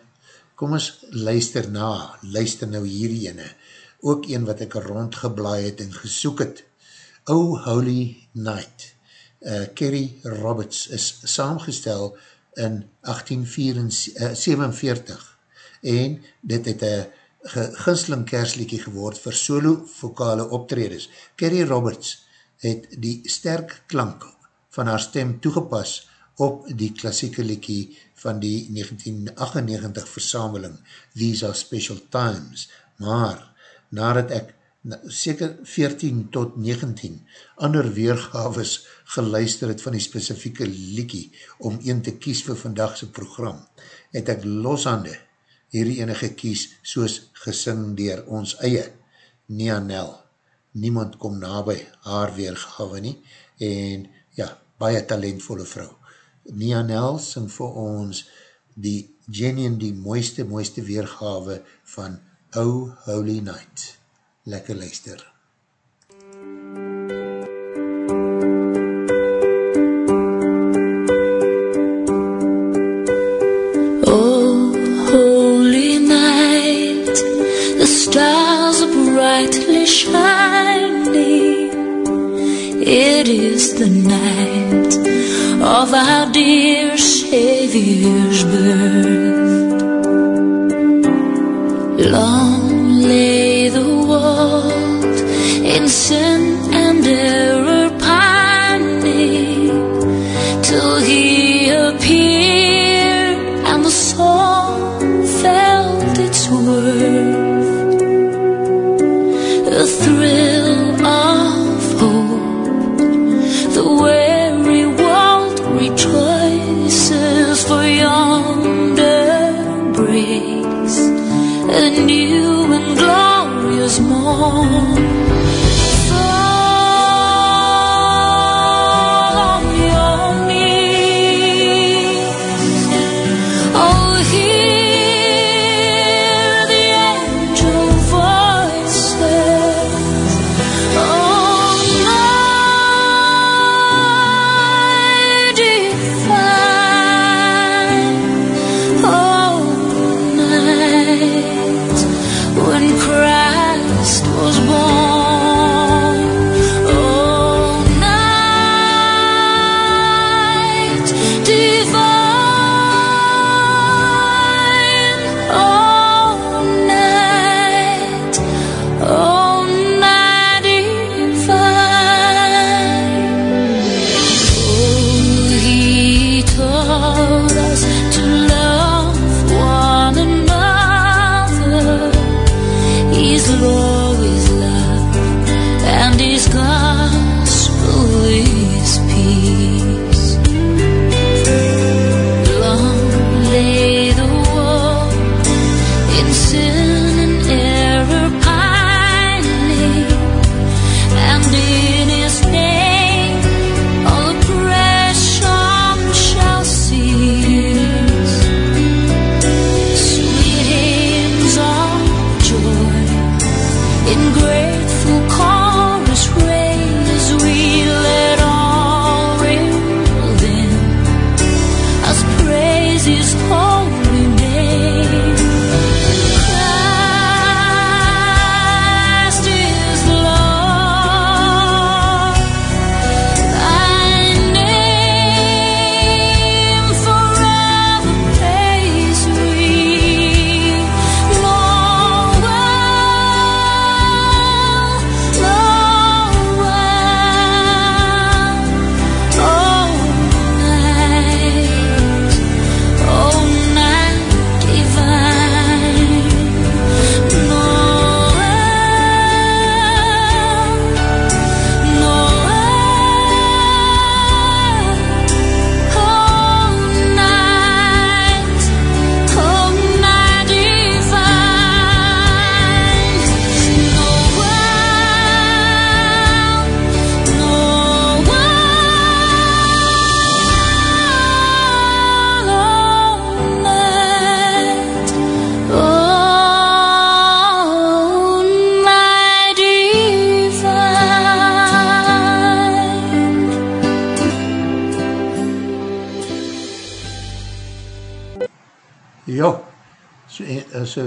kom ons luister na, luister nou hierdie ene, ook een wat ek rondgeblaai het en gesoek het. Oh Holy Night, uh, Kerry Roberts is saamgestel in 1847 en dit het een ginsling kersliekie geword vir solo vokale optredes. Kerry Roberts het die sterk klank van haar stem toegepas op die klassieke liekie van die 1998 versameling These Are Special Times, maar nadat ek seker 14 tot 19 ander weergaves geluister het van die specifieke liekie om een te kies vir vandagse program, het ek loshande hierdie enige kies soos gesing dier ons eie Nia Nel. Niemand kom nabij haar weergave nie en ja, baie talentvolle vrou. Nia Nel sing vir ons die genuine, die mooiste, mooiste weergave van Oh Holy Night. Lekker luister. Oh, holy night, the stars are brightly shining. It is the night of our dear Savior's birth.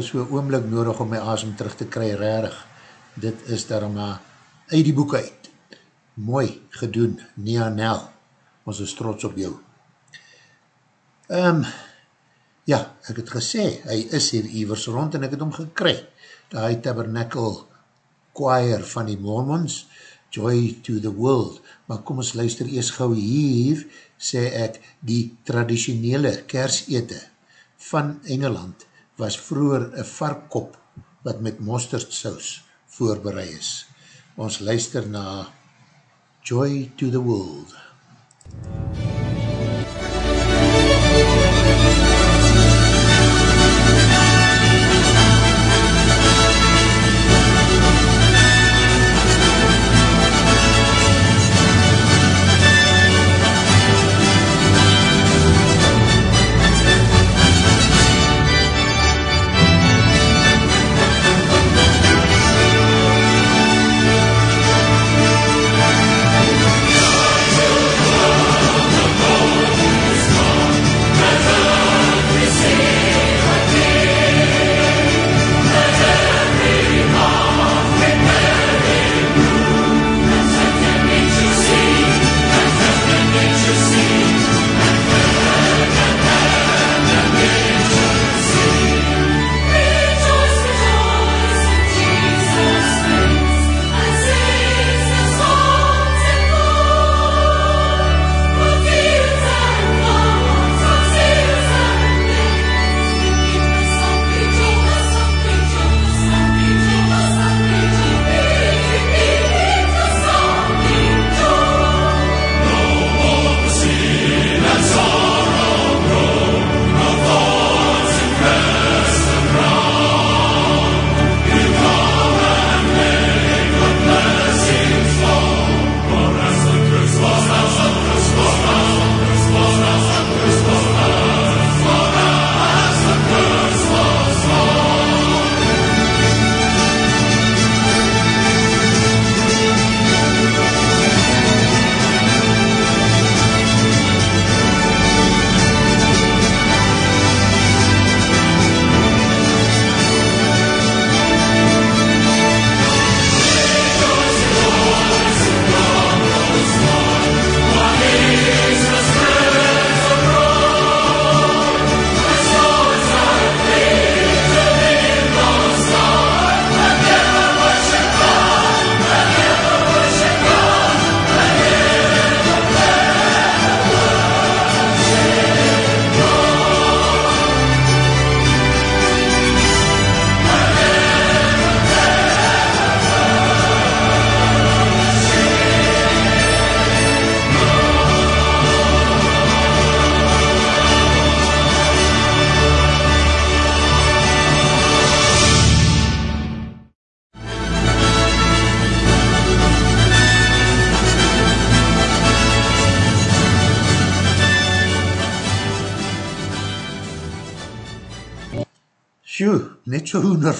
So, oomlik nodig om my asem terug te kry, rarig. Dit is daar maar uit die boek uit. Mooi gedoen, Nia Nel. Ons is trots op jou. Um, ja, ek het gesê, hy is hier iwers rond en ek het hom gekry. Die tabernacle choir van die Mormons, Joy to the World. Maar kom ons luister eers gauw hier, sê ek, die traditionele kersete van Engeland was vroeger een varkkop wat met mosterdsaus voorbereid is. Ons luister na Joy to the World. Sjoe,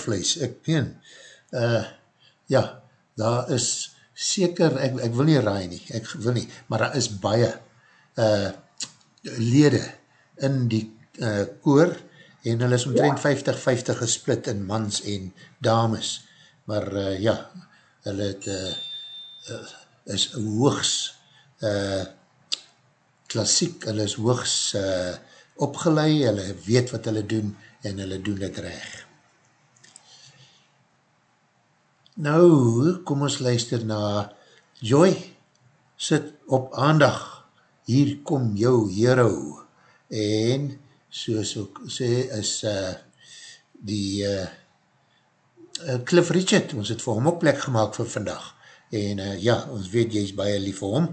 hoendervlees, ek meen. Uh, ja, daar is seker, ek, ek wil nie raai nie, ek wil nie, maar daar is baie uh, lede in die uh, koor en hulle is omtrent 50-50 gesplit in mans en dames. Maar uh, ja, hulle het, uh, uh, is hoogs uh, klassiek, hulle is hoogs uh, opgelei, hulle weet wat hulle doen en hulle doen dit reg. Nou, kom ons luister na Joy, sit op aandag, hier kom jou hero, en soos ook sê, is uh, die uh, Cliff Richard, ons het vir hom ook plek gemaakt vir vandag, en uh, ja, ons weet jy is baie lief vir hom,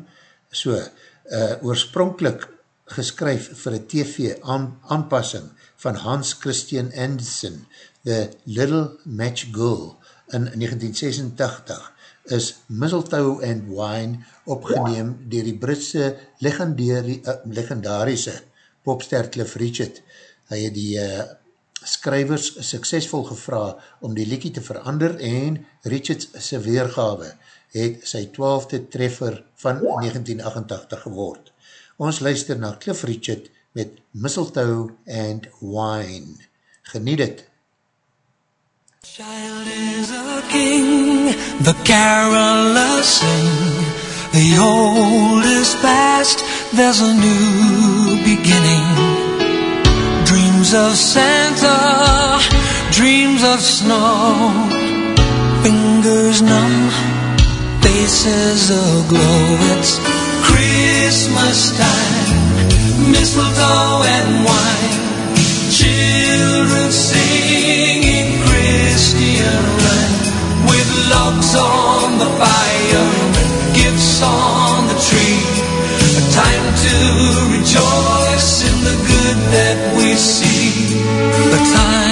so, uh, oorspronkelijk geskryf vir een TV aan, aanpassing van Hans Christian Andersen, The Little Match Girl, in 1986 is Mistletoe and Wine opgeneem dier die Britse uh, legendarische popster Cliff Richard. Hy het die uh, skrywers suksesvol gevra om die liekie te verander en Richards sy weergawe het sy twaalfde treffer van 1988 geword. Ons luister na Cliff Richard met Mistletoe and Wine. Geniet het! Child is a king, the carolers sing. The old is past, there's a new beginning. Dreams of Santa, dreams of snow. Fingers numb, faces aglow. It's Christmas time, mistletoe and wine. Children singing to rejoice in the good that we see. A time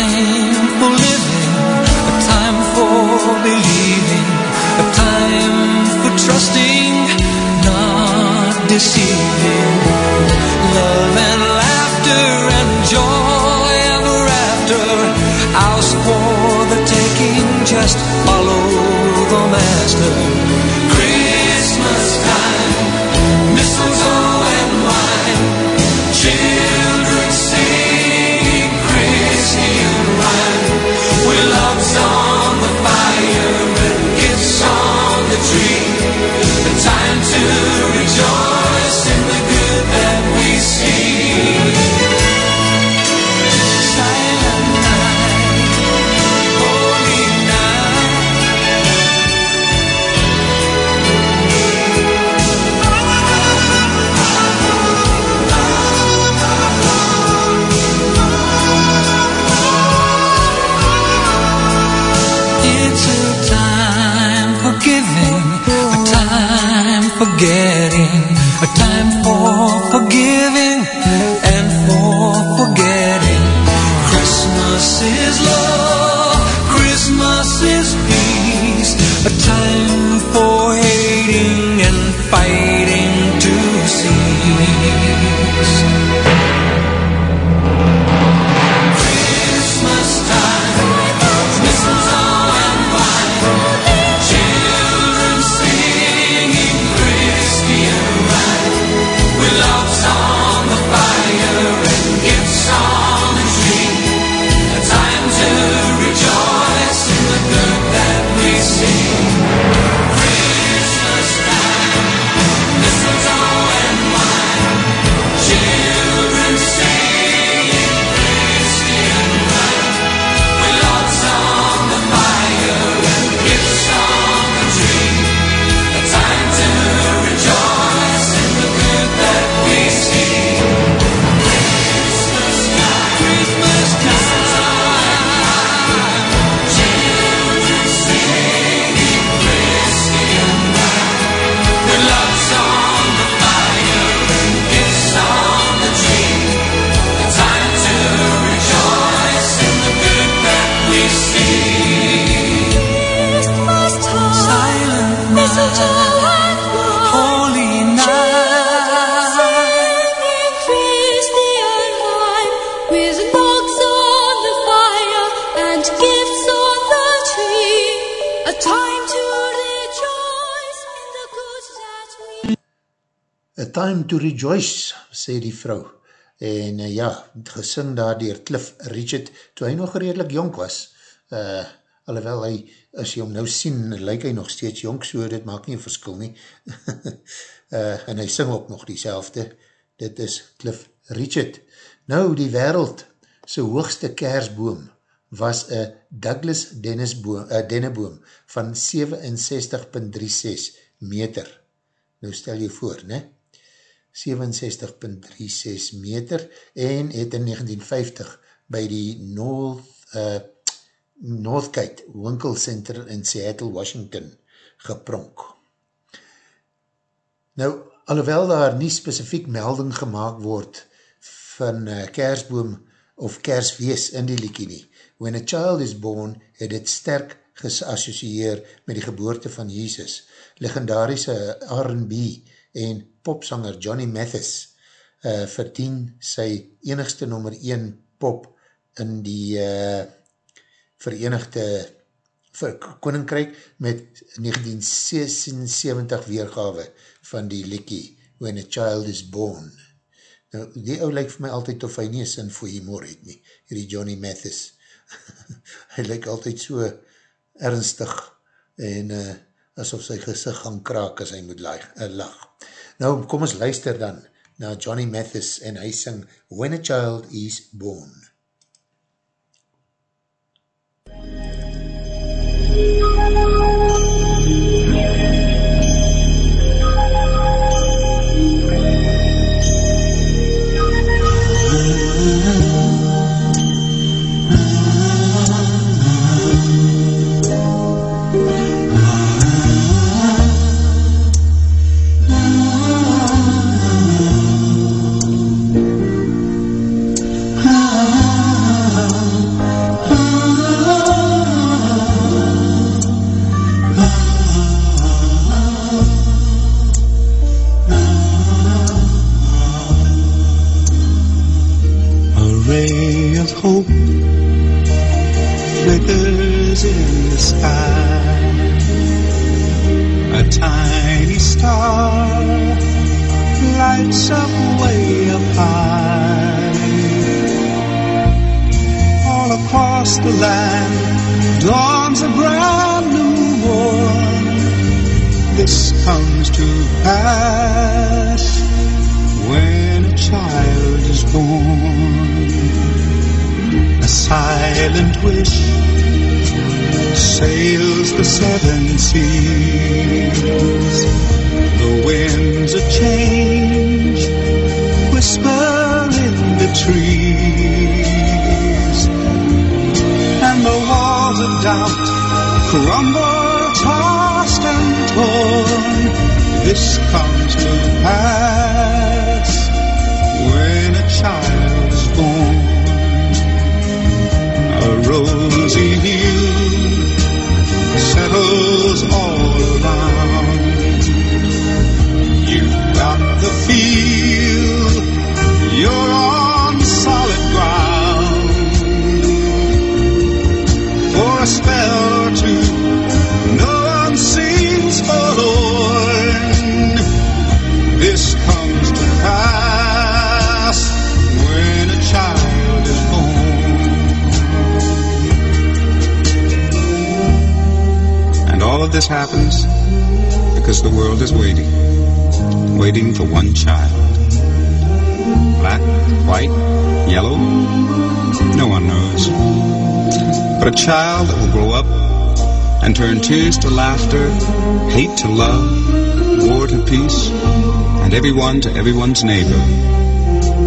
time to rejoice, sê die vrou. En uh, ja, gesing daar dier Cliff Richard, toe hy nog redelijk jonk was. Uh, alhoewel hy, as jy hom nou sien, lyk hy nog steeds jonk, so dit maak nie verskil nie. uh, <laughs> en hy sing ook nog diezelfde. Dit is Cliff Richard. Nou, die wereld sy hoogste kersboom was een Douglas Dennis boom, uh, denneboom van 67.36 meter. Nou stel jy voor, ne? 67.36 meter en het in 1950 by die North, uh, Northgate Winkel Center in Seattle, Washington gepronk. Nou, alhoewel daar nie specifiek melding gemaakt word van uh, kersboom of kerswees in die liekie nie, when a child is born, het het sterk gesassocieer met die geboorte van Jesus. Legendarische R&B en popsanger Johnny Mathis uh, verdien sy enigste nummer 1 pop in die uh, Verenigde vir Koninkryk met 1976 weergawe van die likkie When a Child is Born. Nou, die ou lyk vir my altyd of hy nie sin vir humor het nie, hierdie Johnny Mathis. <laughs> hy lyk altyd so ernstig en uh, asof sy gezicht gaan kraak as hy moet lag. Uh, lag. Nou, kom ons luister dan na Johnny Mathis en hy sing When a Child is Born. A lights up way up high. All across the land dawns a brand new morn. This comes to pass when a child is born. A silent wish sails the seven seas. The winds of change whisper in the trees. And the walls of doubt crumble, tossed and torn. This comes to pass when a child is born. A rosy hue settles all around. You've got the feel, you're a spell or two, no one seems forlorn. This comes to pass when a child is born. And all of this happens because the world is waiting, waiting for one child. Black, white, yellow, no one knows. But a child that will grow up and turn tears to laughter, hate to love, war to peace, and everyone to everyone's neighbor.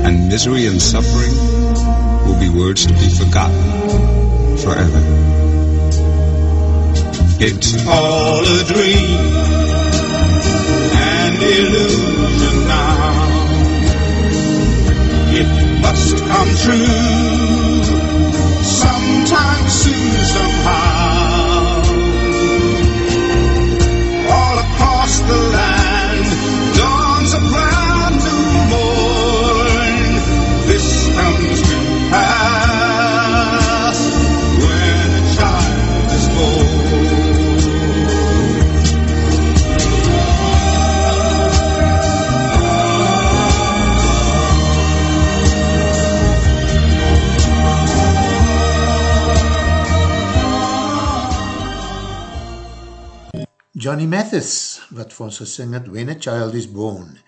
And misery and suffering will be words to be forgotten forever. It's all a dream and illusion now. It must come true sometime soon, somehow. All across the land dawns a brand new morn. This comes to pass Johnny Mathis, wat vir ons gesing het, When a Child is Born.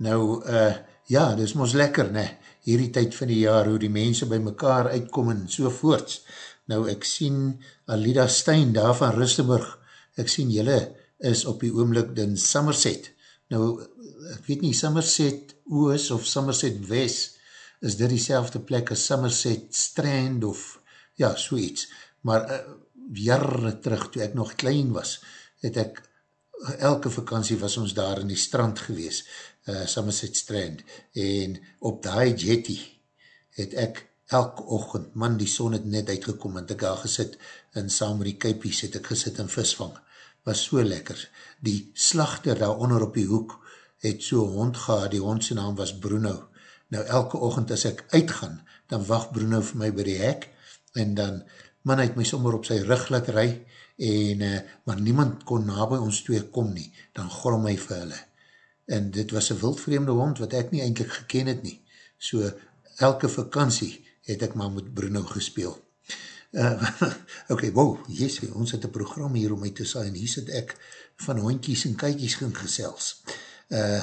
Nou, uh, ja, dis mos lekker, ne, hierdie tyd van die jaar, hoe die mense by mekaar uitkom en so voorts. Nou, ek sien Alida Stein daar van Rustenburg, ek sien jylle is op die oomlik den Somerset. Nou, ek weet nie, Somerset Oos of Somerset West, is dit die plek as Somerset Strand of, ja, so iets. Maar, uh, jare terug, toe ek nog klein was, het ek, elke vakantie was ons daar in die strand gewees, uh, Somerset Strand, en op die jetty het ek elke ochend, man die son het net uitgekom, en ek daar gesit, en saam met die kuipies het ek gesit in visvang, was so lekker, die slachter daar onder op die hoek, het so hond gehad, die hond sy naam was Bruno, nou elke ochend as ek uitgaan, dan wacht Bruno vir my by die hek, en dan, man het my sommer op sy rug laat rij, en, uh, maar niemand kon na by ons twee kom nie, dan grom my vir hulle. En dit was een wildvreemde hond, wat ek nie eindelijk geken het nie, So, elke vakantie het ek maar met Bruno gespeel. <laughs> Uh, ok, wow, yes, ons het een program hier om my te saai, en hier sit ek van hondjies en kykies gaan gesels. Uh,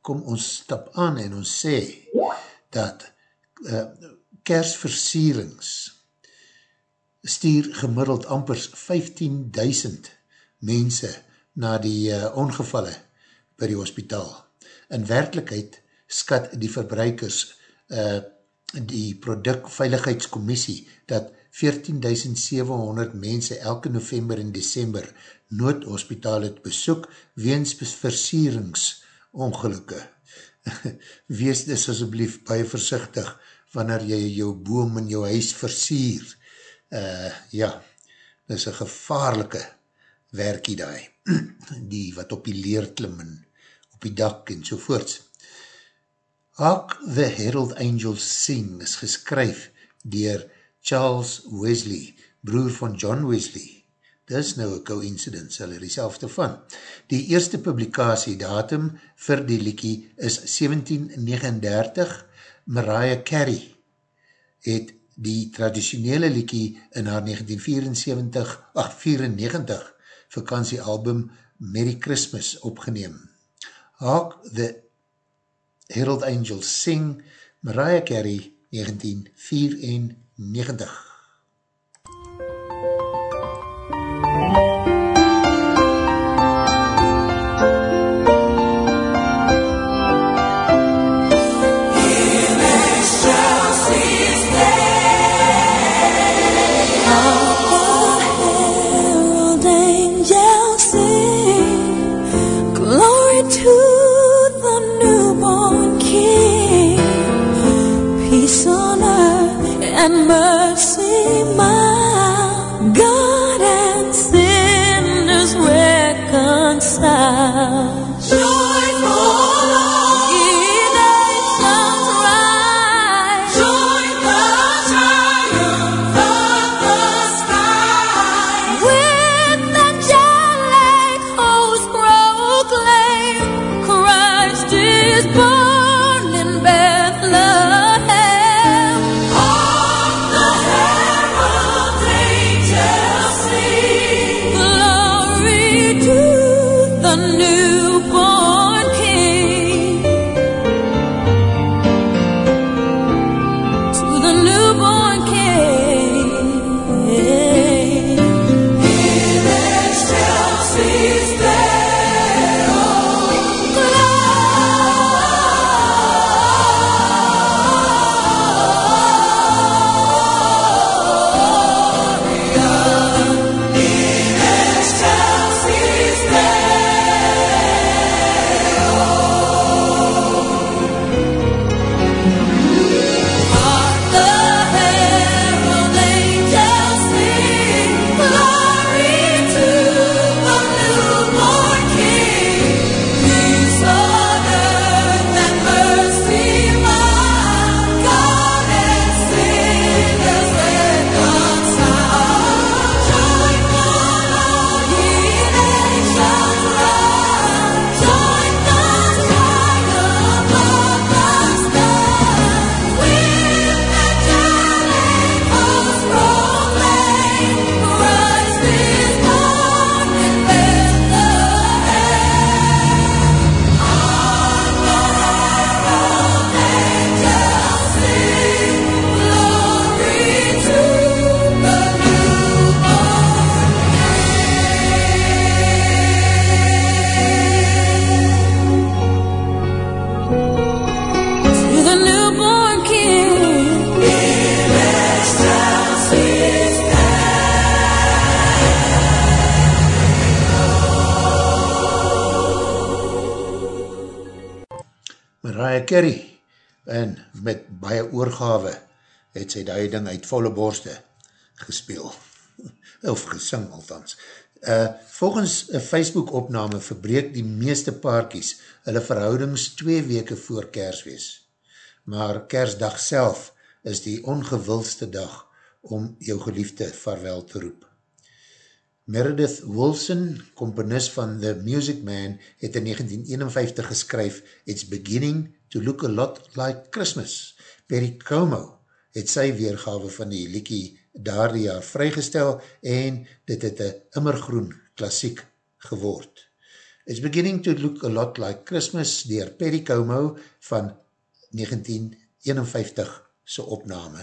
kom ons stap aan en ons sê dat uh, kersversierings stuur gemiddeld ampers 15.000 mense na die uh, ongevalle by die hospitaal. In werkelijkheid skat die verbruikers uh, die productveiligheidscommissie dat 14.700 mense elke november en december noodhospitaal het besoek weens versieringsongelukke. <laughs> Wees dus asjeblief baie versichtig wanneer jy jou boom in jou huis versier. Uh, ja, dis een gevaarlike werkie daai. <clears throat> die wat op die leer klim en op die dak en sovoorts. Hark the Herald Angels Sing is geskryf dier Charles Wesley, broer van John Wesley. Dis nou een coincidence, hulle die selfde van. Die eerste publikasie datum vir die liekie is 1739. Mariah Carey het die traditionele liekie in haar 1974, ach, 94 vakantiealbum Merry Christmas opgeneem. Hawk the Herald Angels Sing, Mariah Carey, 1994. Baie oorgawe het sy die ding uit volle borste gespeel <laughs> of gesing althans. Uh, volgens een Facebook opname verbreek die meeste paarkies hulle verhoudings twee weke voor kerswees. Maar kersdag self is die ongewildste dag om jou geliefde vaarwel te roep. Meredith Wilson, componist van The Music Man, het in 1951 geskryf It's beginning to look a lot like Christmas. Perry Como het sy weergawe van die liekie daar die jaar vrygestel en dit het een immergroen klassiek geword. It's beginning to look a lot like Christmas dier Perry Como van 1951 sy opname.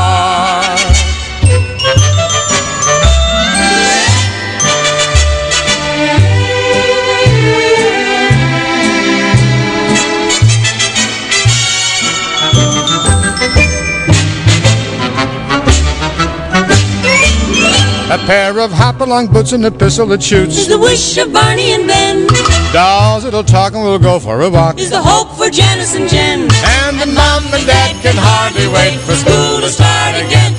A pair of hop-along boots and a pistol that shoots. Is the wish of Barney and Ben. Dolls that'll talk and we'll go for a walk. Is the hope for Janice and Jen. And the mom and dad can hardly wait for school to start again.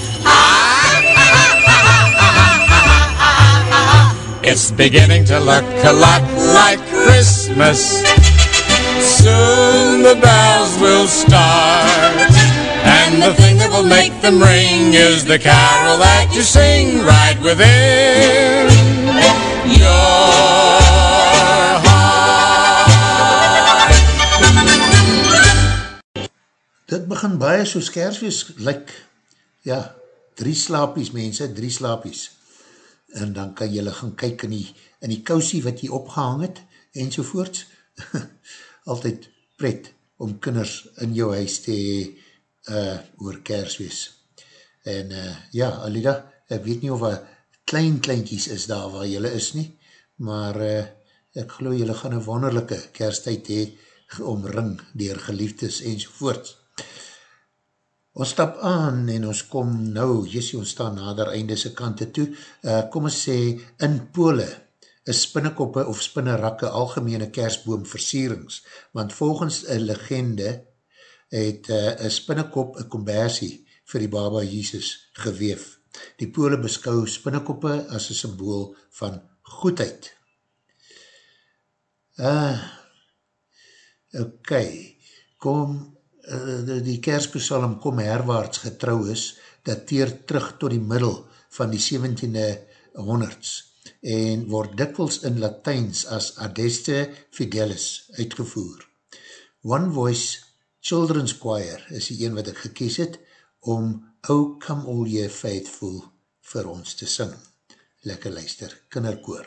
It's beginning to look a lot like Christmas. Soon the bells will start. And the thing that will make them ring is the carol that you sing right within your heart. Dit begin baie soos kersfees, lyk, ja, drie slapies mense, drie slapies. En dan kan jylle gaan kyk in die, in die kousie wat jy opgehang het, enzovoorts. <laughs> Altyd pret om kinders in jou huis te hee, uh, oor kersfees. En uh, ja, Alida, ek weet nie of er klein kleinkies is daar waar jylle is nie, maar uh, ek geloof jylle gaan een wonderlijke kersttijd hee, omring dier geliefdes enzovoorts. Ons stap aan en ons kom nou, jessie, ons staan nader einde se kante toe, uh, kom ons sê, in Pole is spinnekoppe of spinnerakke algemene kerstboom versierings, want volgens een legende het uh, een spinnekop een conversie vir die baba Jesus geweef. Die Pole beskou spinnekoppe as een symbool van goedheid. Uh, ok, kom uh, die kerstbesalm kom herwaarts getrouw is, dateer terug tot die middel van die 17e honderds en word dikwels in Latijns as Adeste Fidelis uitgevoer. One Voice Children's Choir is die een wat ek gekies het om O Come All Ye Faithful vir ons te sing. Lekker luister, kinderkoor.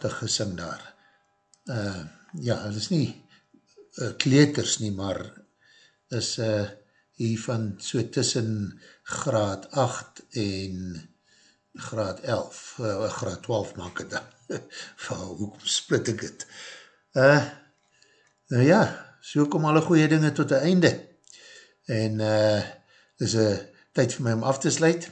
Prachtig gesing daar. Uh, ja, het is nie uh, kleeters nie, maar is uh, hier van so tussen graad 8 en graad 11, uh, graad 12 maak het dan. <laughs> Van, hoekom split ek het? Uh, nou ja, so kom alle goeie dinge tot die einde. En uh, is een tyd vir my om af te sluit.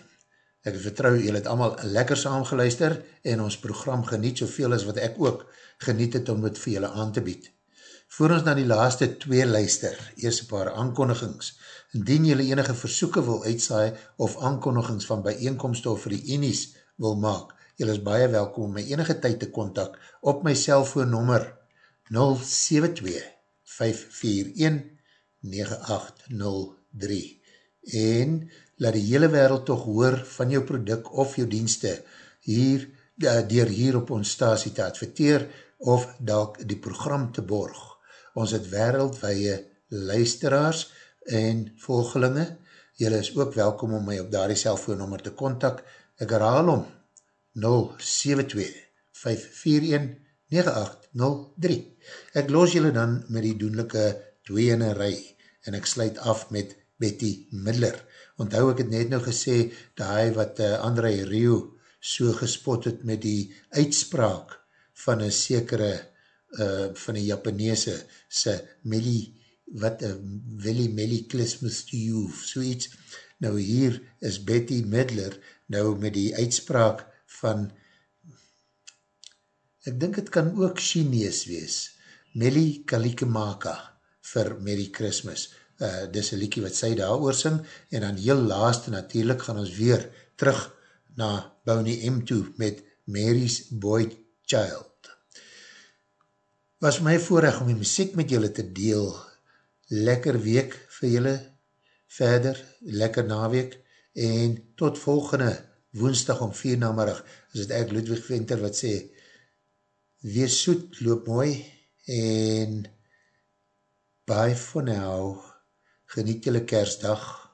Ek vertrouw, jy het allemaal lekker saam geluister en ons program geniet soveel as wat ek ook geniet het om het vir julle aan te bied. Voor ons na die laaste twee luister, eerst een paar aankondigings. Indien julle enige versoeken wil uitsaai of aankondigings van bijeenkomst of reenies wil maak, julle is baie welkom om my enige tyd te kontak op my cellfoonnummer 072-541-9803 en laat die hele wereld toch hoor van jou product of jou dienste hier, uh, dier hier op ons stasie te adverteer of dalk die program te borg. Ons het wereldwee luisteraars en volgelinge. Julle is ook welkom om my op daar die cellfoonnummer te kontak. Ek herhaal om 072-541-9803. Ek los julle dan met die doenlijke tweeëne rij en ek sluit af met Betty Midler. Onthou ek het net nou gesê, die wat uh, André Rio so gespot het met die uitspraak van een sekere uh, van die Japanese se Melly, wat uh, Willy Melly Christmas to you, so iets. Nou hier is Betty Midler nou met die uitspraak van ek dink het kan ook Chinees wees, Melly Kalikimaka vir Merry Christmas uh, dis een liekie wat sy daar oorsing, en dan heel laatste natuurlijk gaan ons weer terug na Bounty M toe met Mary's Boy Child. Was my voorrecht om die muziek met julle te deel, lekker week vir julle verder, lekker naweek, en tot volgende woensdag om vier namerig, is het ek Ludwig Venter wat sê, wees soet, loop mooi, en bye for now geniet julle kersdag.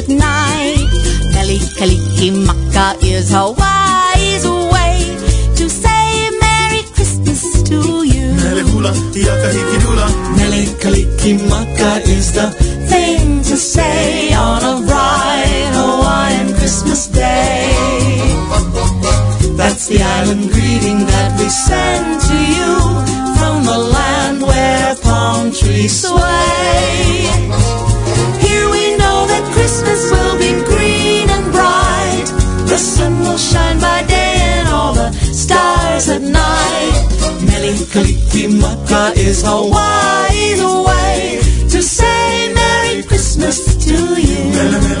At night. Mele Kalikimaka is Hawaii's way to say Merry Christmas to you. Mele Kalikimaka is the thing to say on a bright Hawaiian Christmas day. That's the island greeting that we send to you from the land where palm trees sway. Christmas will be green and bright. The sun will shine by day and all the stars at night. Mele Kalikimaka is Hawaii's way to say Merry Christmas to you. Mele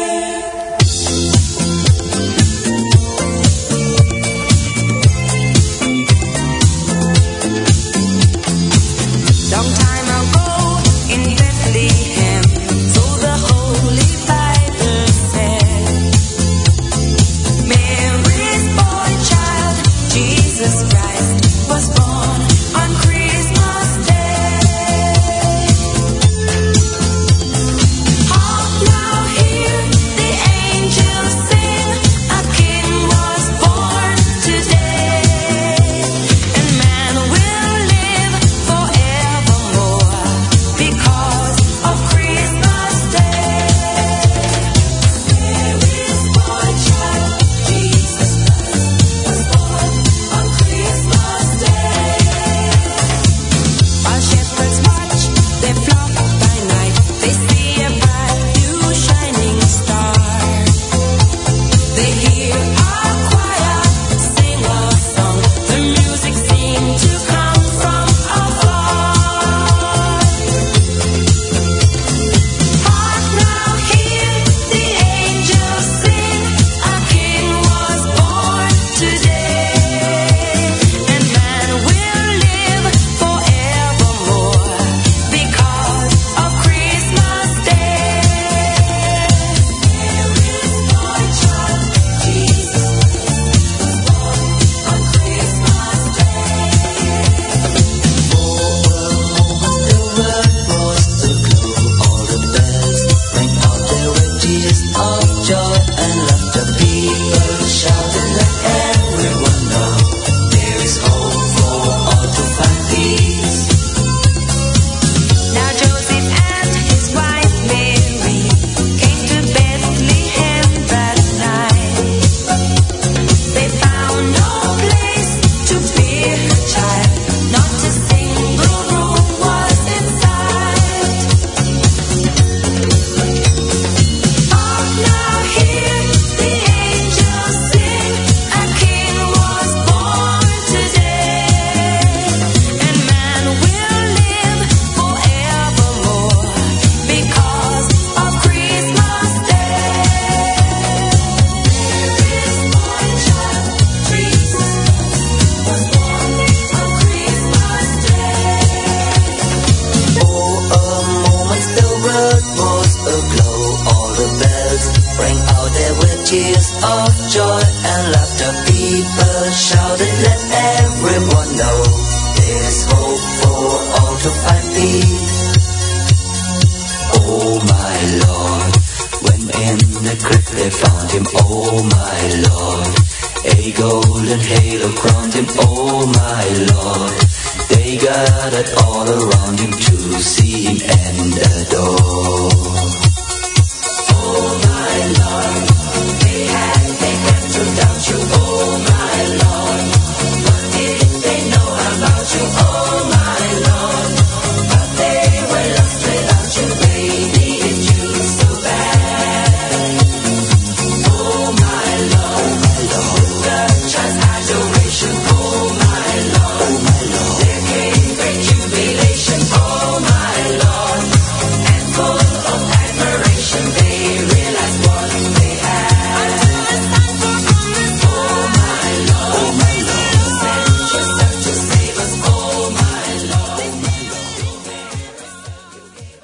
Christ was born on Christmas.